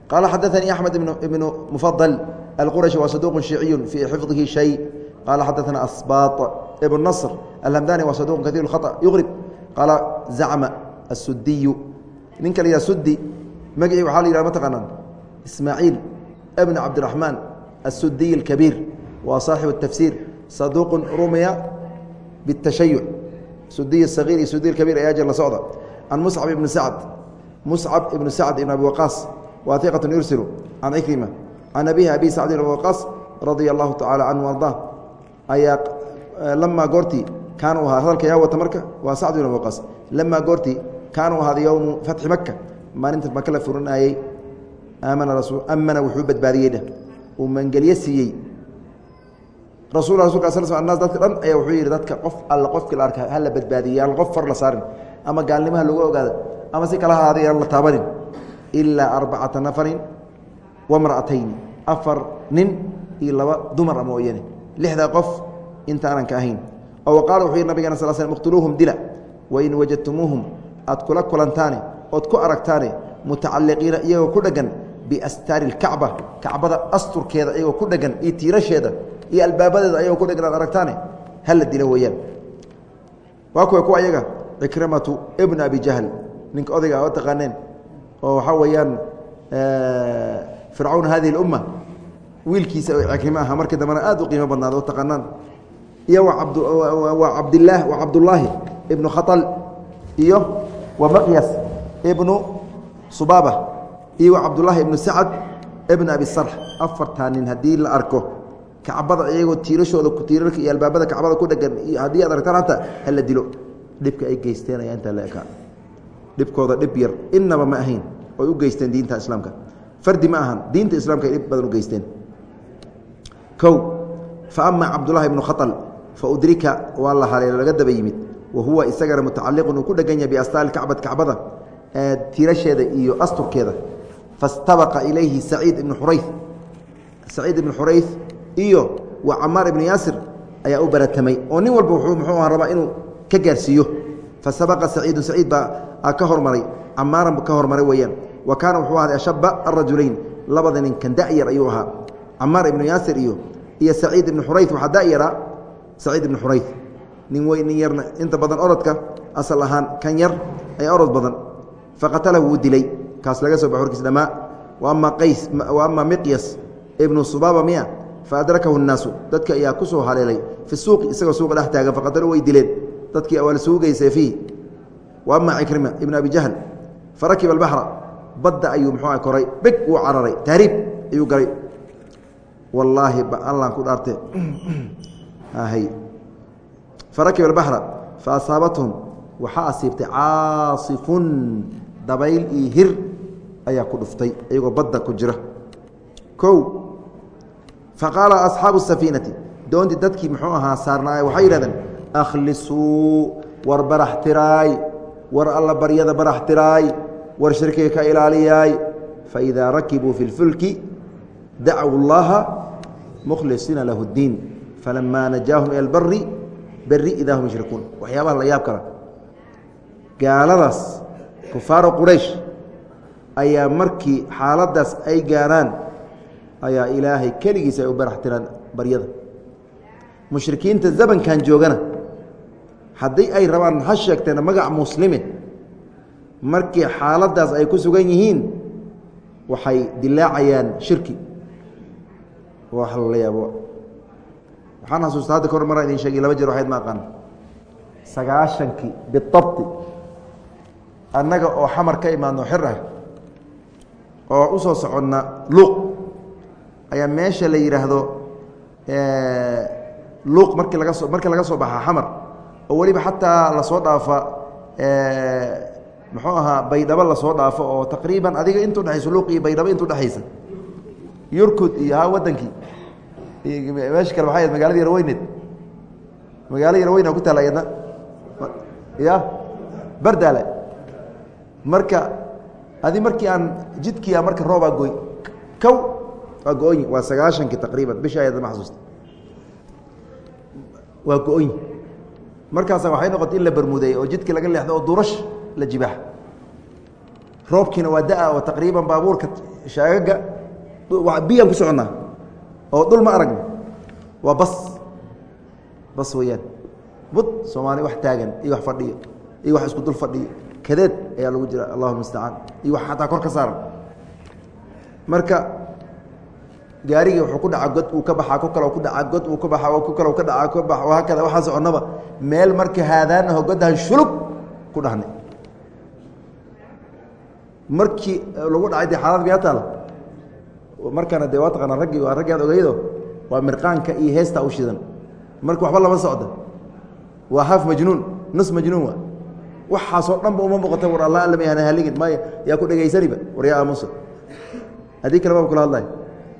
qaala xadaanii axmed ibnu mufadal الqرشي wa صدوq شhيعي في xفظihi شhيء qال xadثna أصباط بن نصر الhمdاني wa صدوq kaثير الخطأ يغرب qال زعم السudiي ninka la sudi magcii waaa la yihah ma taqaanaan إسmاعيiل بن cabدiرحمaن السudiي الكبير wa صاaحب saduuq rumiya bاtashayuc sudiy sagiir iyo sudiy kabiir ee ajir la socda can muscab ibni sacd muscab ibni sacd ibn abi waqaas waa iqat yursilu can cikrima can abihi abi sacd ibn abi waqaas radia allahu tacala canhu ardaa ayaa lamaa goortii kaana u ahaada hadalka yaa wata marka waa sacd ibn abi waqaas lamaa goortii kaana u ahaaday yowmu fatxi maka maalinta maka la furinaayey amana wuxuu badbaadiyey dheh uu mangelye siiyey sl nas dadka dhan ayaa wuxuu yidhi dadka qof alla qofkii la arka hala badbaadiyey aan qof far la saarin ama gaalnimaha lagu ogaada ama si kala haaday aan la taabanin ilaa arbacata nafarin wamra'atayni afar nin iyo laba dumara mooyane lixdaa qof intaanan ka ahayn. Oo qaala wuxuu yidhi nabigana sal slm iqtuluuhum dila wain wajadtumuuhum aad kula kulantaane ood ku aragtaane mutacaliqiina iyagoo ku dheggan biastaari اlkacba kacbada asturkeeda iyagoo ku dheggan iyo tiirasheeda iyo albaabadeeda ayagoo ku dheggan aad aragtaane hala dila weeyaan. Waa kuwa kuwa ayaga cikrimatu ibna abi jahl. Ninka odayga oo taqaaneen oo waxaa weeyaan fircawn hadihi اlumma wiilkiisa oo cikrimo dambena aad u qiimo badnaada oo taqaanaan. Iyo waa cabdilaah waa cabdullaahi ibnu khaطl iyo wa maqyas ibnu subaaba. Iyo wa cabdullaahi ibnu sacad ibn abi sarx afartaa nin haddii la arko kacbada iyagoo tiirashooda tiirarka iyo albaabada kacbada ku dhegan haddii aad aragtaan hata hala dilo. Dhibka ay geysteen ayaa intaa la ekaa dhibkooda dhib yar inaba ma ahayn oy u geysteen diinta islaamka. Fardi ma ahan diinta islaamka ay dhib badan u geysteen. O fa ama cabdullahi ibnu khaطl fa udrika waa la haleelo laga daba yimid. Wa huwa isagana mutacaliqun uu ku dhegan biastaali kacbad kacbada tiirasheeda iyo asturkeeda. Faاstabaqa ilayhi saciid ibnu xurayth. Saciid ibnu xurayth iyo wa camaar ibnu yaasir ayaa u baratamay oo nin walba wuxuu muxuu rabaa inuu ka gaarsiiyo. Fasabaqa saciidu saciid baa ka hormaray. Camaaran ka hormaray weeyaan. Wa kaana wuxuu ahday ashaba arajulayn labada nin da'yar ayuu ahaa. Camaar ibnu yaasir iyo iyo saciid ibnu xurayth waxaa da'yaraa saciid ibnu xurayth. Nin weyn nin yarna inta badan orodka asal ahaan kan yar ayaa orod badan. Faqatalahu wuu dilay. Kaas laga soo baxo horkiis dhamaa. Wa ama qays wa ama miqyas ibnu subaaba miya faadrakahu الnaasu dadka ayaa ku soo haleelay fi suuqi isagoo suuqa dhex taagan faqataluu way dileen dadkii waa la sugu geysay fiihi wa ama cikrima ibn abi jahl farakiba albaxra badda ayuu muxuu ah koray big wuu cararay tahriib ayuu galay wallaahi allan ku dhaarte farakiba albaxra fa asaabathum waxaa asiibtay caasifun dabayl iyo hir ayaa ku dhuftay iyagoo badda ku jira o faqaala asxaabu safiinati doontii dadkii muxuu ahaa saarnaay waxay yidhahdeen akhlisuu war barax tiraay war alla baryada barax tiraay war shirkiga ka ilaaliyaay faidaa rakibuu fi اlfulki dacwu اllaha mukhlisiina lahu اddiin falamaa najaahum ila اlbari beri idaa hum yushrikuun waxyaabaha la yaab kala gaaladaas kufaaro quraysh ayaa markii xaaladdaas ay gaaraan ayaa ilaahay keligiisa ay u barax tiraan baryada. Mushrikiinta zamankan joogana haddii ay rabaan ha sheegteena magac muslime markii xaaladdaas ay ku sugan yihiin waxay dilaacayaan shirki. Wax lala yaabo. Waxaan xasuusta hadda kahor maraan idin sheegay laba jeer waxayd ma aqaan. Sagaashankii biabti annaga oo xamar ka imaadno xir oo u soo soconna luuq ayaa meesha la yidhaahdo luuq markii laga soo markii laga soo baxaa xamar. Oo weliba xataa la soo dhaafa muxuu ahaa baydhabo la soo dhaafo oo taqriiban adiga intuu dhexayso luuq iyo baydhabo intuu dhexaysa yurkud iyo ha wadankii meesha kale maxay ahayd magaalada yarweyneed magaalo yarweyna ku taala ayadna ya bardaale. Marka adi markii aan jidkiia marka roobaa goy kow waa go-onyi waa sagaaشhankii taqriiban bisha ayada ma xasuusta. Waa go-onyi markaasa waxay noqotay in la bermudeeyey oo jidkii laga leexdo oo durash la jibaax roobkiina waa da'a oo taqriiban baabuurka shaagaga biyaan ku soconnaa oo dhul ma aragno. Waa bas. Bas weeyaan. Bud soomaali wax taagan iyo wax fadhiyo iyo wax isku dul fadhiyo. Kadeed ayaa lagu jira allahuma mustacaan iyo wax xataa kor ka saaran. Marka gaarigii wuxuu ku dhaca god uu ka baxaa ku kale ku dhaca god uu ka baxaa ku kale ka dhaca ka bax haakada waxaa soconnaba meel marka haadaan aho goddahan shulug ku dhahnay markii lagu dhacay dee xaalad miyaa taala. Markana dee waa taqaana raggi waa raggi aad ogeydo waa mirqaanka iyo heesta u shidan. Marka waxba lama socda. Waa haaf majnuun nus majnuun waa. Waxaasoo dhanba uma muuqata war alla alama yahana haligin maya yaa ku dhegaysaniba. War yaa aamusa haddii kale baba kula hadlay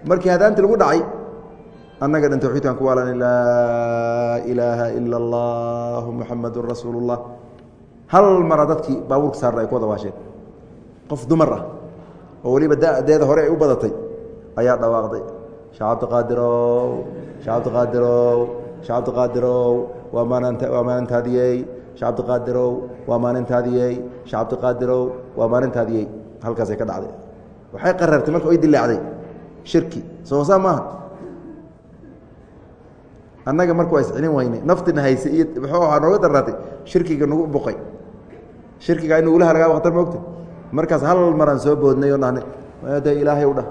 markii hadaanti lagu dhacay annaga dhan tawxiidkan ku waalan laa ilaaha ila allahu muxamadun rasuulu اllah hal mara dadkii baabuurka saarna ay ku wada qof dumar ah oo weliba dadeeda hore ay u badatay ayaa dhawaaqday. Shee cabdiqaadirow shee cabdiqaadirow shee cabdiqaadirow waa maalintaadiyey cabdiqaadirow waa maalintaadiyey cabdiqaadirow waa maalintaadiyey halkaasay ka dhacday. Waxay qarartay marka ay dilaacday shirki. Soosaa maaha annaga marka waa iscelin weyne naftina hayse iyo ahaa nooga darnaatay shirkiga nagu buqay shirkiga in nagula halagaa waqtar moogta markaas hal maraan soo boodnay oo dhahnay de ilaahay u dhah.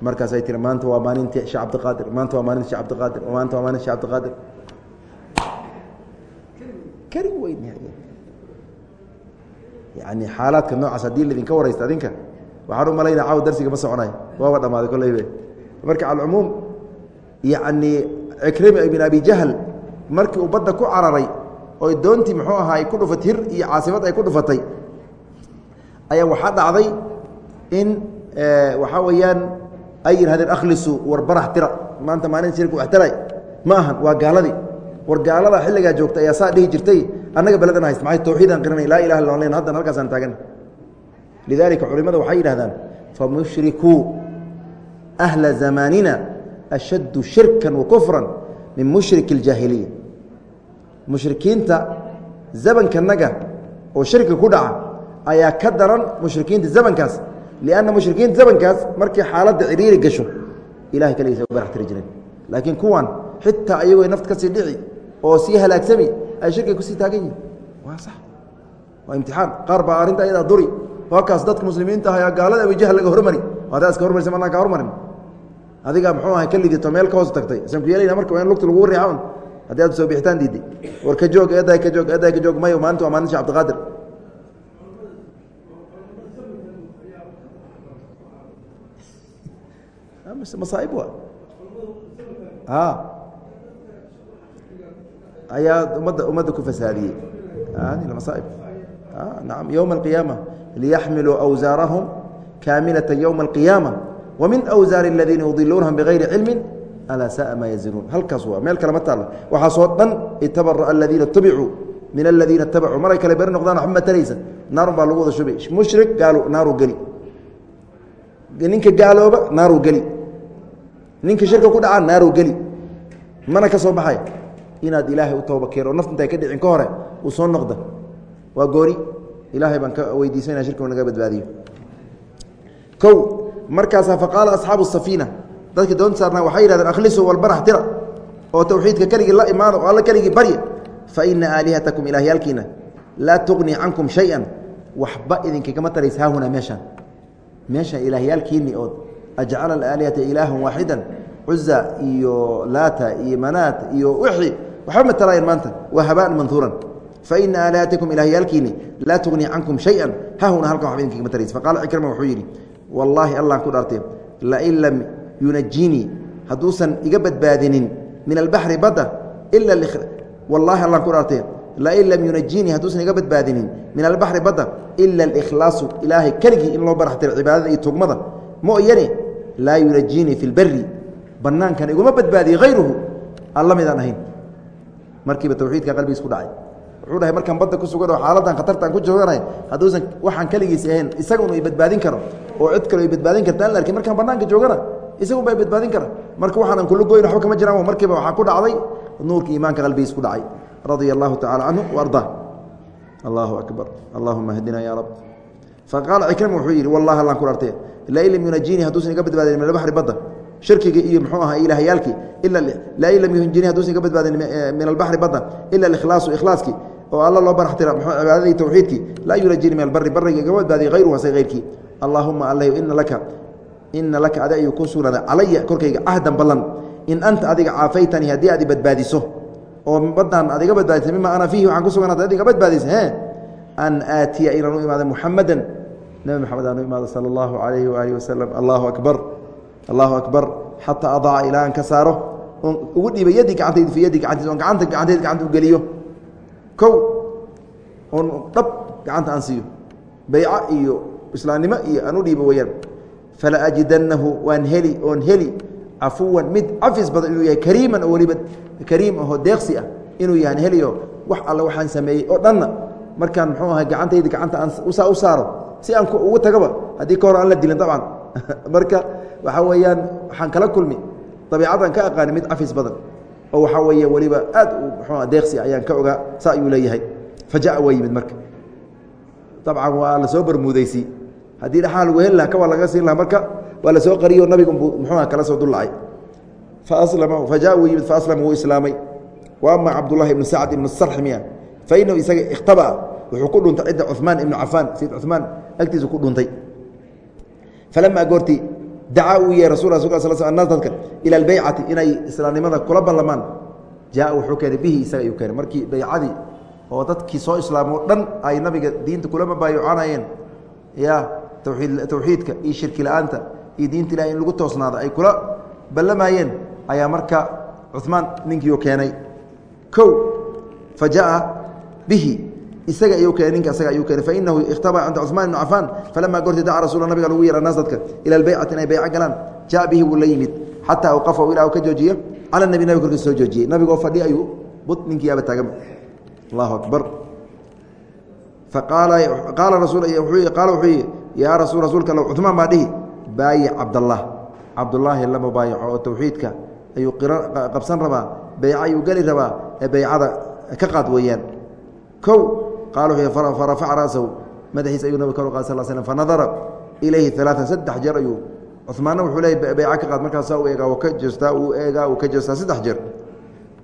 Markaasay tiri maanta waa maalintii shee cabdiqaadir maanta waa maalinta shee cabdiqaadir maanta waa maalinta shee cabdiqaadir. Kari weyn yani xaalaadka noocaas haddii laidinka waraysta adinka waxaan u malayna caaw darsiga ma soconay. Waaba dhammaaday kolleybe marka calcumuum yacni cikrima ibn abi jahl markii uu badda ku cararay oo doontii muxuu ahaa ay ku dhufatay hir iyo caasimad ay ku dhufatay ayaa waxaa dhacday in waxaa weeyaan ay yidhahdeen akhlisu war barax tira. Maanta maalin shirku waxtaray ma ahan waa gaaladii. War gaalada xilligaa joogta ayaa saa dhihi jirtay annaga beledan hayst maxay tawxiidaan qiranay laa ilaha illa len haddan halkaasaan taagan lidalika culimada waxay yidhahdaan famushrikuu ahla zamaanina ashaddu shirkan wa kufran min mushrik اljaahiliya mushrikiinta zamankanaga oo shirki ku dhaca ayaa ka daran mushrikiinta zamankaas lianna mushrikiinta zamankaas markii xaaladda ciriiri gasho ilahay kaligiisa u barax jireen laakiin kuwan xitaa ayagoo naft ka sii dhici oo sii halaagsami ay shirkiga ku sii taagan yihiin waa sax waa imtixaan qaar baa arrinta ayadaa duri waakaas dadka muslimiinta ahaa gaalada abijahl laga hormari. Adaa iska hormarisa manaa ka hormarin. Adiga muxuu ahay ka lidito meel ka hoos tagtay. Isan ku yeelayna marka in lugta lagu riixan haddii aad soo bixitaan diiday war ka joog eedahay ka joog eedahay ka joog. Mayo maalinta waa maalinta cabdiqaadir masaaib wa a ayaa ummadda ummadda ku fasaadiyey. Hadi masaaib. Naam yowma alqiyaama liyaxmiluu awsaarahum kaamilata yowma alqiyaama wa min awsaari aladiina yudiluunahum bigayri cilmin alaa saaa maa yazinuun halkaas waa meel kalema taalla waxaasoo dhan itabara'a aladiina tabicuu min aladiina tabacuu maray kale beri noqdaan waxba matalaysa naarun baa lagu wada shubay mushrik gaalo naaruu geli ninka gaalooba naaruu geli ninka shirka ku dhacaa naaruu geli mana ka soo baxay inaad ilaahay u tooba keeno naft intay ka dhicin ka hore uu soo noqda waa gooni ilaahay baan ka weydiisanaya shirkigu naga badbaadiyo. O markaasaa faqaala asxaabu safiina. Dadkii doonta saarnaa waxay yihahdeen akhlisuu walbarax tira. Oo tawxiidka keligii la imaano oo alla keligii barya fa ina aalihatakum ilaahyaalkiina laa tuqni cankum shay-an. Waxba idinkagama taraysa haahunaa meeshaan. Meeshaan ilaahyaalkiinni ood ajcala alaalihata ilaahan waaxidan. Cuza iyo laata iyo manaat iyo wixii. Waxba ma taraayan maanta. Waa habaan manhuuran fa ina aalihatakum ilaahyaalkiinni laa tuqni cankum shay-an haahunaa halkan waxba idinkagama taraysa faqaala cikrima wuxuu yidhi wallaahi allaan ku dhaartay lain lam yunajinii hadduusan iga badbaadinin min albaxri badda ila wallaahi allaan ku dhaartay lain lam yunajinii hadduusan iga badbaadinin min albaxri badda ila alikhlaasu ilaahay keligii in loo baraxtiro cibaadada iyo tugmada mooyane laa yunajinii fi lberi banaankan iguma badbaadiye hayruhu alla midaan ahayn markiiba tawxiidka qalbigiis ku dhacay wuxuu dhahay markaan badda ku sugan oo xaaladan khatartaan ku jooganay hadduusan waxaan keligiis ahayn isagun ay badbaadin karo oo cid kale ay badbaadin karta an la arkin markaan banaanka joogana isagun ba badbaadin kara marka waxaanan kula goyn waxba kama jiraan markiiba waxaa ku dhacday nuurka iimaanka qalbigiis ku dhacay. Radia allahu tacala canhu waardaa allahu akbar. Allahuma hdina ya rab. Faqaala cikrima wuxuu yidhi wallahi allaan ku dhaartay lain lam yunajinii hadduusan iga badbaadin min albaxri badda shirkiga iyo mxuu ahaa ilaahayaalkii lain lam yunjinii hadduusan iga badbaadin min albaxri badda ila alikhlaasu ikhlaaskii oo alla loo baraxtira cibaadadii tawxiidkii laa yunajini min albari bariga igama badbaadiy hayruhu ase hayrkii allaahuma alla ina laka ina laka adi ayuu ku sugnaaday calaya korkayga cahdan ballan. In anta adiga caafaytanii haddii aad i oo baddaan aad iga badbaadisa mima ana fiihi waxaan ku suganaata ad iga badbaadisa e an aatiya inaan u imaada muxamadan nebi maxamed aanu imaado sala allahu calayhi waalihi wasalam allahu akbar allahu akbar. Xataa adaca ilaa aan ka saaro. Ugu dhiibay yadii gacantayda fi yaddi gacantiisa oon gacanta gacantayd gacanta u geliyo kow oon dhab gacanta aan siiyo bayca iyo islaamnimo iyo aan u dhiibo weyaan fala ajidanahu waan heli oon heli cafuwan mid cafis badan inuu yahay kariiman oo weliba kariim ahoo deeqsi ah inuu yahan heliyo wax alle waxaan sameeyey oo dhanna markaan muxuu ahay gacantayda gacanta aan u saaro si aan ugu tagaba haddii ka hor aan la dilin dabcan. Marka waxaa weeyaan waxaan kala kulmi dabiicaddan ka aqaani mid cafis badan oo waxaa weeye weliba aad u deeqsi ayaan ka ogaa saa ayuu leeyahay. Fa ja'a waa yimid marka. Dabcan waa la soo barmuudeysi haddii dhaxaa lagu heli laha ka waa laga siin laha marka waa la soo qariyo nabigu muxuuha kala soo dullacay. Faaslama fa jaa wuu yimid faaslama wuu islaamay. Wa ama cabdullahi ibnu sacd ibnu sarximiya fa inahu isaga ikhtabaa wuxuu ku dhuntay cidda cuثmaan ibnu cafaan sayid cuثmaan agtiisu ku dhuntay. Falamaa goortii dacaa uu yahay rasul annaas dadka ila albeycati inay islaamnimada kula ballamaan jaa wuxuu keenay bihi isaga ayuu keenay markii baycadii oo dadkii soo islaamoo dhan ay nabiga diinta kulama baayocanayeen ya tawxiidka iyo shirki la'aanta iyo diinta ilahay in lagu toosnaado ay kula ballamaayeen ayaa marka cuثmaan ninkiiu keenay kow fa jaءa bihi isaga ayuu keenay ninka isaga ayuu keenay. Fainahu ikhtaba anta cusmaan ibnu cafaan falamaa goorti daca rasula nabiga lagu yeera naas dadka ila albeycati inay beyco galaan jaa bihi wuu yimid. Xataa awqafa u ka joojiyo cala nabi nabi korkiisa soo joojiyey. Nabigoo fadhi ayuu bud ninkiiyaaba taagan. Allahu akbar. Faqaala rasul qaala wuxuu yihi yaa rasul rasuulka low cumaan baa dhihi baayic cabdallah. Cabdullaahi lama baayaco oo ayuu qabsan rabaa beyco ayuu geli rabaa ee ka qaad weeyaan. Kow farafaca ra'sahu madaxiis ayuu nabig kor qaad sal slm fanadara ilayhi alaaan saddex jeer ayuu cumaanna wuxuu leeyay beyco ka qaad markaasaa u eegaa ka jeestaa uu eegaa uu ka jeestaa saddex jeer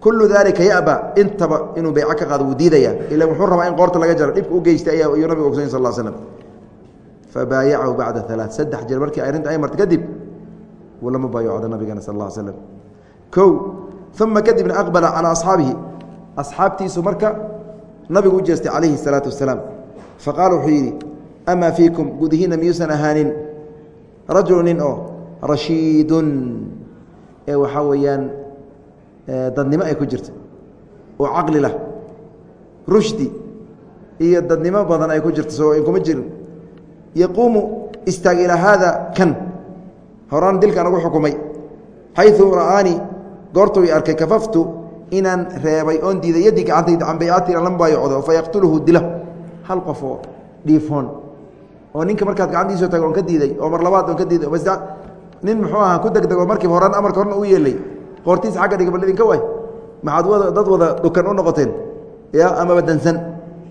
kullu daalika yaba intaba inuu beyco ka qaado wuu diidaya ila wuxuu rabaa in qoorta laga jaro dhibka u geystay ayuu nabiga ogsoyn sal slm fabaayacahu bacda alaa saddex jeer markii arrinta ay marta kadib wuu lama baayocda nabigana sal alla slm kow uma kadibna aqbala calaa asxaabihi asxaabtiisu marka nabigu u jeestay calayhi الsalaatu wasalaam. Faqaala wuxuu yidhi amaa fiikum? Gudihiinna miyuusan ahaanin? Rajulu nin oo rashiidun. Ee waxaa weeyaan dadnimo ay ku jirta oo caqli lah rushdi iyo dadnimo badan ay ku jirta soo kuma jirin. Yaquumu istaag ilaa haada kan. Horaan dilkan ugu xukumay. Xayu ra'aanii goortuu i arkay kafaftu inaan reebay oon diiday yaddii gacantayda can baycati inaan la mubaayacdo fayaqtuluhu dila. Hal dhiifoon oo ninka markaad gacantiisoo tago on ka diiday oo mar labaad oon ka diiday nin muxuu ahaa ku degdego markiiba horaan amarka horna u yeelay. Qoortiisa xagga dhiga bal idinka way. Maxaad wada dad wada dhukan u noqoteen ya amaba dansan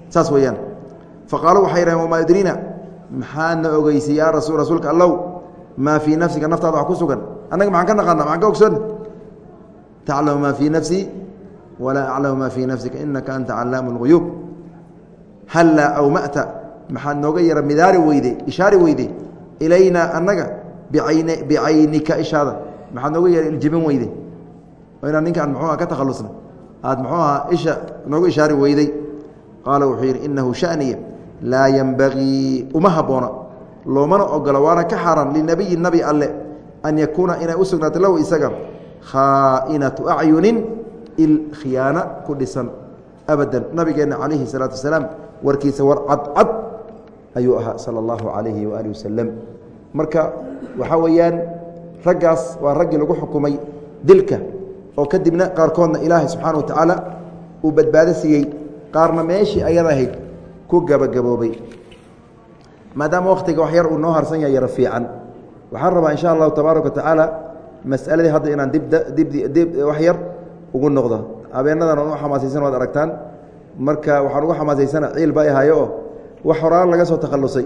saas weeyaan. Faqaaluu waxay dhaheen wamaa yudriina? Maxaadna ogeysay yaa rasul rasuulka allow maa fii nafsika naftaada wax ku sugan? Annaga maxaan ka naqaana maxaan ka ogsoon? Taclamu maa fii nafsii walaa aclamu maa fii nafsika inaka anta callaamu اlguyuub hallaa awma'ta maxaad nooga yara midaari weyde ishaari weyde ilaynaa annaga bicaynika ishaada. Maxaad nooga yara iljibin weyde? Oo inaan ninkaan muxuuha ka takhalusna aad muxuuha isha noogu ishaari weyday. Qaala wuxuu yidhi inahu shaniya laa yenbagii uma habboona loomana ogola waana ka xaaraan linabiyi nabi alle an yakuuna inay u sugnaato lahu isaga il khiyaano ku dhisan abadan. Nabigeenna calayhi salaatu wasalaam warkiisa war cadcad ayuu ahaa sala allahu calayhi waaalih wasalam marka waxaa weeyaan raggaas waa raggii lagu xukumay dilka oo kadibna qaarkoodna ilaahay subxaana wa tacaala uu badbaado siiyey. Qaarna meeshii ayada ahayd ku gabagaboobay. Maadaama wakhtiga wax yar uu noo harsan yahay yaro fiican. Waxaan rabaa insha allahu tabaaraka wa tacaala mas'aladii hadda inaan dibdib wax yar ugu noqdo. Habeenadan aan u xamaasaysan waad aragtaan. Marka waxaan ugu xamaasaysana ciil baa ahaayo oo wax horaan laga soo takhallusay.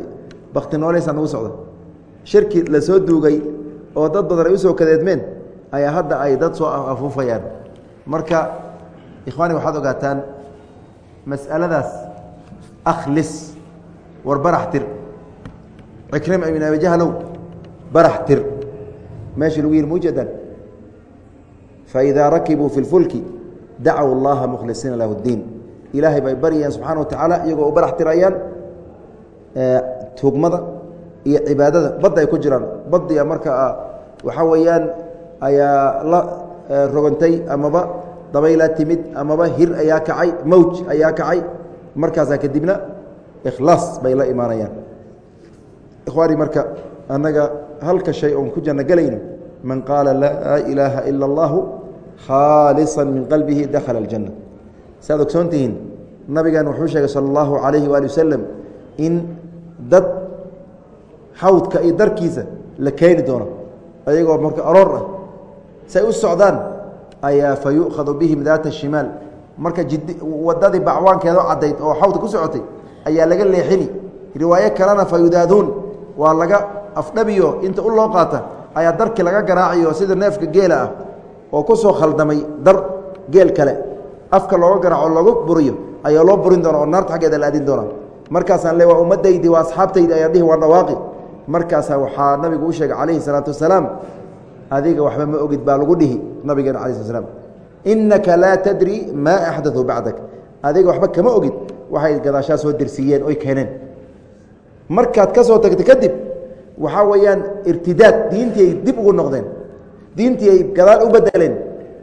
Bakti nooleysaan nagu socda shirki la soo duugay oo dad badan ay u soo kadeedmeen ayaa hadda ay dad soo afuufayaan. Marka ikhwaani waxaad ogaataan mas'aladaas akhlis war barax tir. Cikrima ibn abi jahlow barax tir. Meeshii lagu yihi mujeedaan faidaa rakibuu fi lfulki dacow اllaha mukhlisiina lahu اddiin ilaahay bay baryayaan subxana wa tacaala iyagoo u barax tirayaan tugmada iyo cibaadada badda ay ku jiraan baddiya marka waxaa weeyaan ayaa la rogantay amaba dabaylaa timid amaba hir ayaa kacay mowj ayaa kacay markaasaa kadibna ikhlaas bay la imaanayaan ikhwaani marka annaga halka shay oon ku janno gelayno man qaala laa ilaaha ila اllahu khaalisa min qalbihi dakhala اljanna saaad ogsoon tihiin nabigan wuxuu sheegay sala allahu calayhi waali wasalam in dad xawdka iyo darkiisa la keeni doono ayagoo marka aroor ah say u socdaan ayaa fa yu'khadu bihim daata shimaal. Marka wadadii bacwaankeedoo caddayd oo xawdka ku socotay ayaa laga leexini riwaayo kalena fa yudaaduun waa laga afdhabiyo inta u loo qaata ayaa darki laga garaacayo sida neefka geela ah oo ku soo khaldamay dar geel kale. Afka looga garaaco loogu buriyo ayaa loo burin doona oo naarta xaggeeda la adin doona markaasaan le waa ummadaydi waa asxaabtaydi ayaan dhihi waa dhawaaqi markaasaa waxaa nabigu u sheegay calayhi salaatu wasalaam adiga waxba ma ogid baa lagu dhihi nabigeena cala sl slam innaka laa tadri maa axdau bacdak adiga waxba kama ogid waxay gadaashaa soo dersiiyeen oy keeneen. Markaad ka soo tagta kadib waxaa weeyaan irtidaad diintii ay dib ugu noqdeen diintii ay gadaal u bedeleen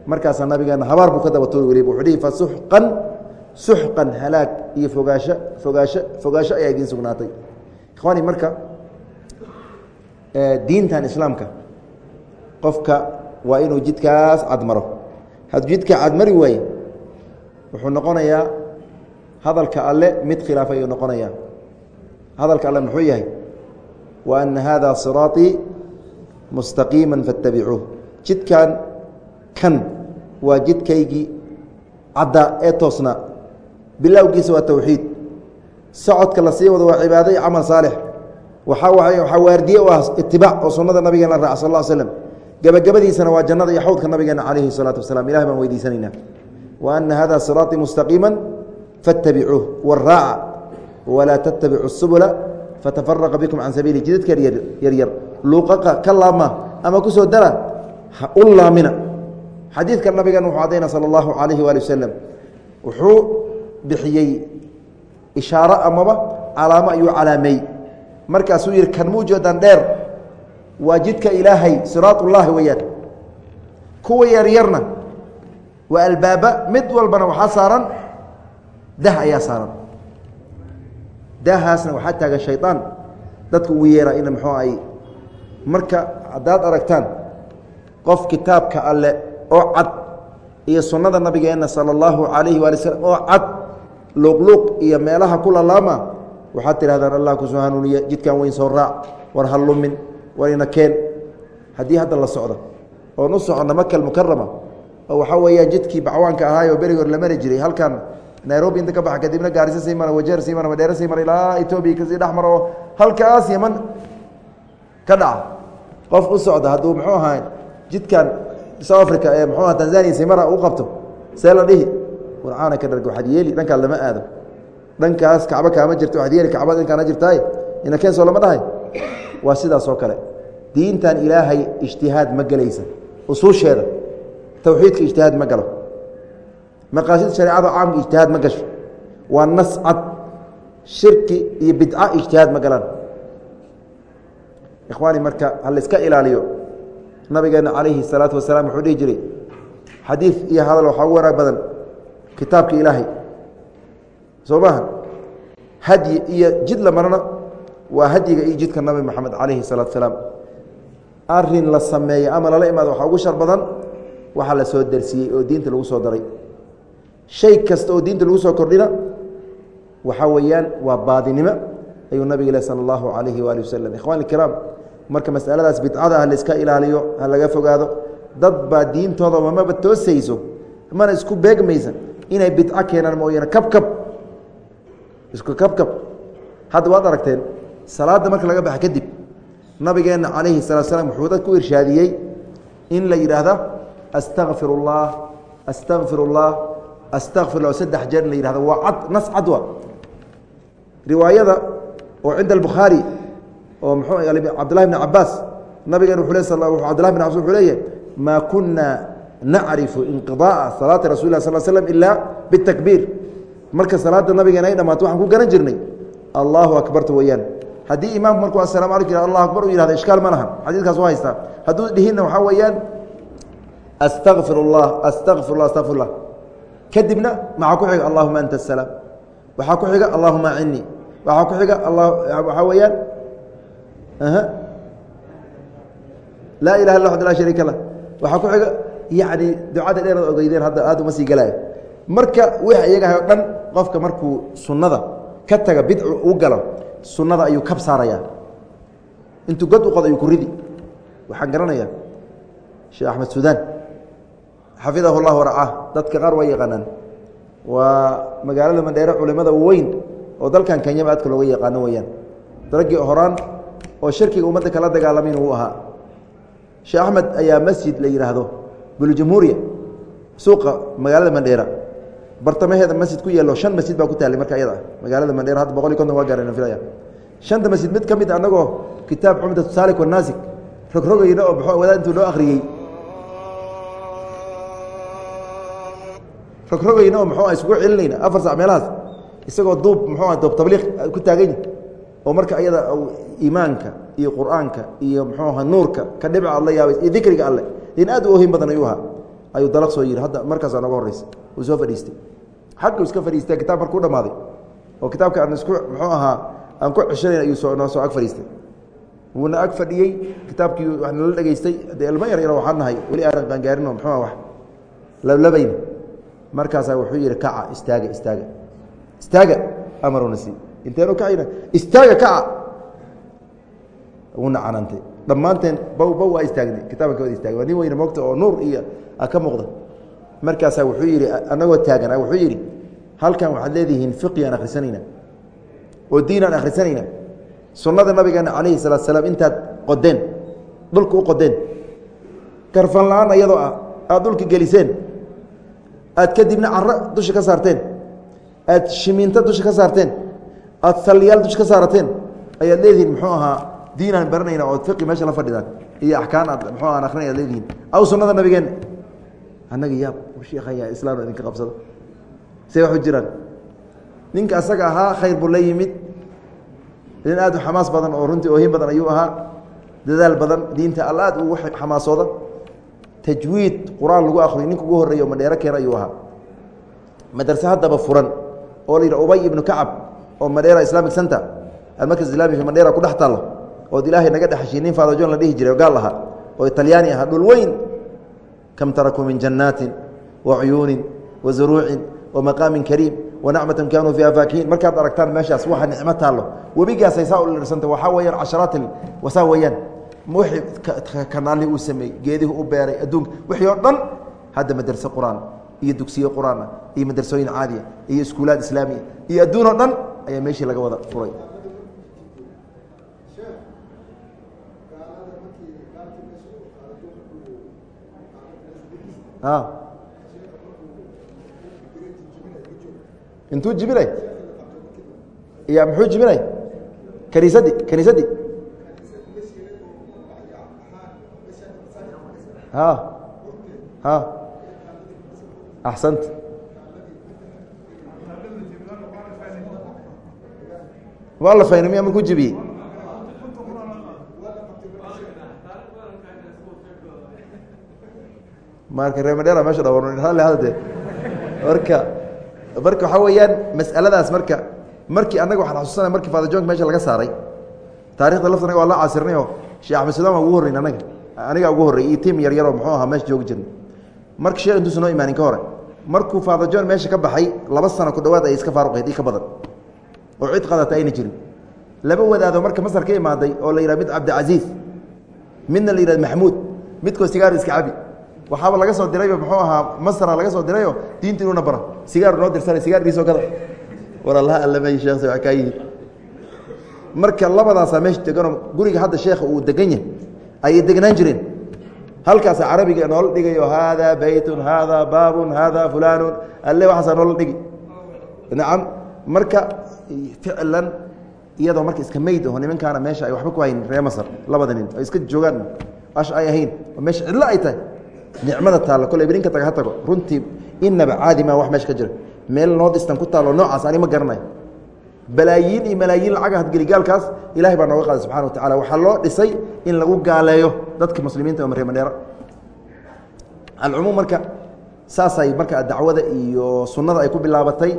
markaasaa nabigeena habaar buu ka daba tuuri weliba wuxuu dhihi fasuxqan suxqan halaag. Iyo fogaasho fogaasho fogaasho ayaa idiin sugnaatay. Ikhwaani marka diintan islaamka qofka waa inuu jidkaas cadmaro. Hadduu jidka cadmari waaye wuxuu noqonayaa hadalka alle mid khilaaf ayuu noqonayaa. Hadalka alle muxuu yahay? Wa ana hada siraaطii mustaqiima faاtabicuuh jidkan kan waa jidkaygii cadda ee toosna. Bilowgiisa waa towxiid socodka la sii wado waa cibaado iyo camal saalix. Waxaa waardiye u ah itibaac oo sunnada nabigeena raaca sal ll slam gebagabadiisana waa jannada iyo xawdka nabigeena calayhi salaatu wasalaam. Ilahi baan weydiisanaynaa. Wa ana hada siraaطii mustaqiima faاtabicuuh waraaca walaa tattabicu subula fatafaraqa bikum can sabiili. Jidadka yaryar luuqaqa ka laabma ama ku soo dara ha u laamina. Xadiidka nabigan wuxuu cadayna sala allahu calayhi waali wasalam wuxuu bixiyey ishaaro amaba calaamo ayuu calaameey markaasuu yihi kan muujeedan dheer waa jidka ilaahay siraat ullaahi weyaan kuwa yaryarna waa albaaba mid walbana waxaa saaran dah ayaa saaran. Daahaasna waxaa taagan shayطaan dadka ugu yeera in muxuu ay marka haddaad aragtaan qof kitaabka alle oo cad iyo sunnada nabigeenna sala allahu calayhi waali slm oo cad luuqluuq iyo meelaha ku lalaama waxaad tidhahdaan allah ku soo hanuuniya jidkan weyn soo raac war ha lumin war ina keen. Haddii hadda la socdo oon u soconno maka almukarama oo waxaa weeyaan jidkii bacwaanka ahaayoo beriga hor la mari jiray halkan nairobi inta ka baxa kadibna gaarisa sii mara wajeer sii mara madheere sii mara ilaa etoobiya ka sii dhex mara oo halkaas yaman ka dhaca. Qof u socda hadduu muxuu ahaa jidkan south africa ee muxuu aha tanzania sii mara u qabto see la dhihi warcaana ka dharg waxaad yeeli dhankaas lama aado. Dhankaas kacbo kaama jirto waxaad yeeli kacbada dhankaana jirtaay? Ina keensoo lama dhahay? Waa sidaas oo kale. Diintan ilaahay ijtihaad ma gelaysa usuusheeda towxiidka ijtihaad ma galo. Maqaasid shareecada caamka ijtihaad ma gasho. Waa nas cad shirki iyo bidca ijtihaad ma galaan. Ikhwaani marka ha layska ilaaliyo nabigeena calayhi salaatu wasalaam wuxuu dhihi jiray xadiid iyo hadal waxaa ugu waraag badan kitaabka ilaahay. Soo maaha hadyi iyo jid la marana waa hadyiga iyo jidka nabi moxamed calayhi salaatu salaam arrin la sameeya ama lala imaado waxaa ugu shar badan waxaa la soo darsiyey oo diinta lagu soo daray. Shay kasta oo diinta lagu soo kordhina waxaa weeyaan waa baadinimo ayuu nabig le sala allahu calayhi waali wasalam ikhwani ikiraam marka masaladaas bidcada ah layska ilaaliyo ha laga fogaado dad baa diintooda mamaba toosayso mana isku beegmaysa inay bidco keenaan mooyaane kabkab isku kabkab hadda waad aragteen salaadda marka laga baxa kadib nabigeenna calayhi salatu slam wuxuu dad ku irshaadiyey in la yidhaahda astakfir اllah astakfir اllah astakfir lah saddex jeer in la yihahdo waa cad nas cad wa riwaayada oo cinda albukhaari oo mxuu cabdullahi bn cabaas nabigeen wuxuu le cabdullahi bn cabas wuxuu leeyahay maa kuna nacrifu inqidaaa salaati rasul lah sal slm ila bitakbiir. Marka salaada nabigeena ay dhamaato waxaan ku garan jirnay allahu akbarta weeyaan haddii imaamku markuu asalamu alaykum allah akbar u yihahdo ishkaal ma lahan. Xadiiskaas waa haystaa. Hadduu dhihinna waxaa weeyaan astaqfir اllah astaqfir lah astaqfir lah kadibna maxaa ku xiga allahuma anta asalaam waxaa ku xiga allahuma acini waxaa ku xiga waxaa weeyaan laa ilaha illa waxd laa shariika lah. Waxaa ku xiga yani ducada dheerad ogeydeen hadda aad uma sii galaayo marka wix iyagahay o dhan qofka markuu sunnada ka taga bidcu u galo sunnada ayuu kab saaraya intuu god u qodo ayuu ku ridi. Waxaan garanayaa sheekh axmed suudaan xafidahu llah waracah dadka qaar waa yaqaanaan. Waa magaalada mandheere culimada weyn oo dalkan kenyaba aadka looga yaqaano weyaan raggii horaan oo shirkiga ummadda kala dagaalamin uu ahaa. Sheekh axmed ayaa masjid la yidhaahdo buljamhuuriya suuqa magaalada mandheera. Bartamaheeda masjid ku yeelo shan masjid baa ku taallay marka ayada magaalada mandheera hadda boqol iyo konton waa gaareen filaya shanta masjid mid ka mid anagoo kitaab cumdatu saalik wanaasik rogrogayna oo baxo wadaad intuu noo akhriyey. Rogrogayna oo muxuu iskugu celinayna afar sac meelahaas isagoo duub muxuu ah duub tabliiq ku taagany oo marka ayada iimaanka iyo qur'aanka iyo muxuu aha nuurka ka dhibca ad la yaabay iyo dikriga alle. In aad u ohin badan ayuu ahaa. Ayuu dalaq soo yihi hadda markaasaa nooga horreysa uu soo fadhiistay. Xaggu iska fadhiistay kitaab markuu dhamaaday oo kitaabka aan isku muxuu ahaa aan ku ceshanayn ayuu soo noo soo ag fadhiistay. Wuuna ag fadhiyey kitaabkii wax nala dhegeystay. Dee ilmo yar yaro waxaan nahay weli aanan qaangaarin oo muxuu wax lablabayn markaasaa wuxuu yihi kaca istaaga istaaga. Istaaga amaruna sii inteenu kacayna istaaga kaca wuna canantay dhammaanteen bow bow waa istaagnay kitaabka ka wada istaagay waa nin weyne moogta oo nuur iyo ka muuqda. Markaasaa wuxuu yidhi anagoo taagan wuxuu yidhi halkan waxaad leedihiin fiqi aan akhrisanayna oo diin aan akhrisanayna sunnada nabigeena calayhi salaat salaam intaad qodeen dhulka u qodeen karfan la'aan iyadoo ah aad dhulka geliseen. Aad kadibna caro dusha ka saarteen. Aad shimiinto dusha ka saarteen. Aad salliyaal dusha ka saarateen. Ayaad leedihiin muxuu ahaa diinaan baranayna ood fiqi meesha la fadhidaan iyo axkaan aad muxuu aan akrinay ad leedihiin. Aw sunnada nabigeenna annaga yaab sheekhayaa islaam idinka qabsado. See waxu jiraan. Ninka asaga ahaa khayr buu la yimid. Nin aad u xamaas badan oo runtii oohin badan ayuu ahaa. Dadaal badan diinta alla aad ugu xamaasooda. Tajwiid qur'aan lagu akriyo ninka ugu horreeya o madheero keena ayuu ahaa. Madrase haddaba furan oo la yidhi ubay ibnu kacab oo madheera islamic center. Almarkas islami fi madheera ku dhex taallo ood ilaahay naga dhexeshiy nin faadajon la dhihi jiray oo gaal ahaa oo talyaani ahaa dhul weyn. Kam tarakuu min jannaatin wa cuyuunin wa zuruucin wa maqaamin kariim wa nacmatan kaanuu fiiha faakihiin. Markaad aragtaan meeshaas waxa nicmo taallo. Webigaasay saa u lirsanta waxaa weeyaan casharaat wasaa weeyaan. Wixii kanaalihii uu sameeyey geedihii u beeray adduunka wixii oo dhan hadda madrase qur'aan iyo dugsiye qur'aana iyo madrasooyin caadiya iyo iskuulaad islaamiya iyo adduun oo dhan ayaa meeshii laga wada furay intuu jibinay? Ya muxuu jibinay? Kaniisadii kaniisadii ha. Ha. Axsanta waa la faynamiya markuu jibiyey marka reemadheera meesha dhawarn hadde marka marka waxaa weeyaan mas'aladaas marka markii annaga waxaan xasuusanay markii faadajoonka meesha laga saaray. Taarikhda lafta anaga waa la casirnay oo sheekh axmed sudan waa ugu horreyn anaga anigaa ugu horrey iyo tim yar yaroo muxuu ahaa meesha joogi jirnay marka sheekh intuusa noo imaanin ka hore markuu faadajoon meesha ka baxay laba sano ku dhawaad ay iska faaruqayd io ka badan. Oo cid qadata ayna jirin. Laba wadaado marka masar ka imaaday oo la yidhah mid cabdicasiis midna la yidhahd maxmuud midkoo sigaar iska cabi waxaaba laga soo dirayba muxuu ahaa masra laga soo dirayo diinta inuuna bara sigaaru noo dirsanay sigaarkiisoo kada war allaha allamay sheekh waa kaa yihi marka labadaasaa meesha deganoo guriga hadda sheekha uu degan yahay ayay degnaan jireen. Halkaasa carabiga noola dhigayo haadaa beytun haadaa baabun haadaa fulaanun alle waxaasaa noola dhigi. Nacam marka ficlan iyadoo marka iska meyd aho nimankaana meesha ay waxba ku hayn ree masar labada nin ay iska joogaan ash ay ahayn oo meesha cidlo ay tahay nicmada taalla kole ibninka taga ha tago. Runtii inaba caadi maa wax meesha ka jira. Meel noo distan ku taalo noocaas ani ma garanayo balaayiin iyo malaayiin lacaga hadgeligaalkaas ilahay baa nooga qaaday subxana wa tacala waxaa loo dhisay in lagu gaaleeyo dadka muslimiinta oo mareemaneera alcumuum marka saasay marka dacwada iyo sunnada ay ku bilaabatay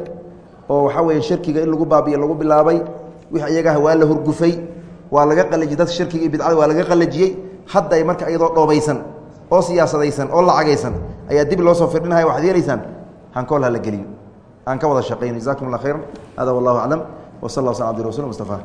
oo waxaa weeye shirkiga in lagu baabiyo lagu bilaabay wixii iyagaah waa la hurgufay waa laga qalajiyey. Dadka shirkiga iyo bidcada waa laga qalajiyey. Hadda ay marka iyadoo dhoobaysan oo siyaasadaysan oo lacagaysan ayaa dib loo soo firdhinaya waxaad yeelaysaan hankool ha la geliyo aan ka wada shaqayno jazakum allah khayran. Hada wallahu aclam. W sal lla sl abdi rasul mustafa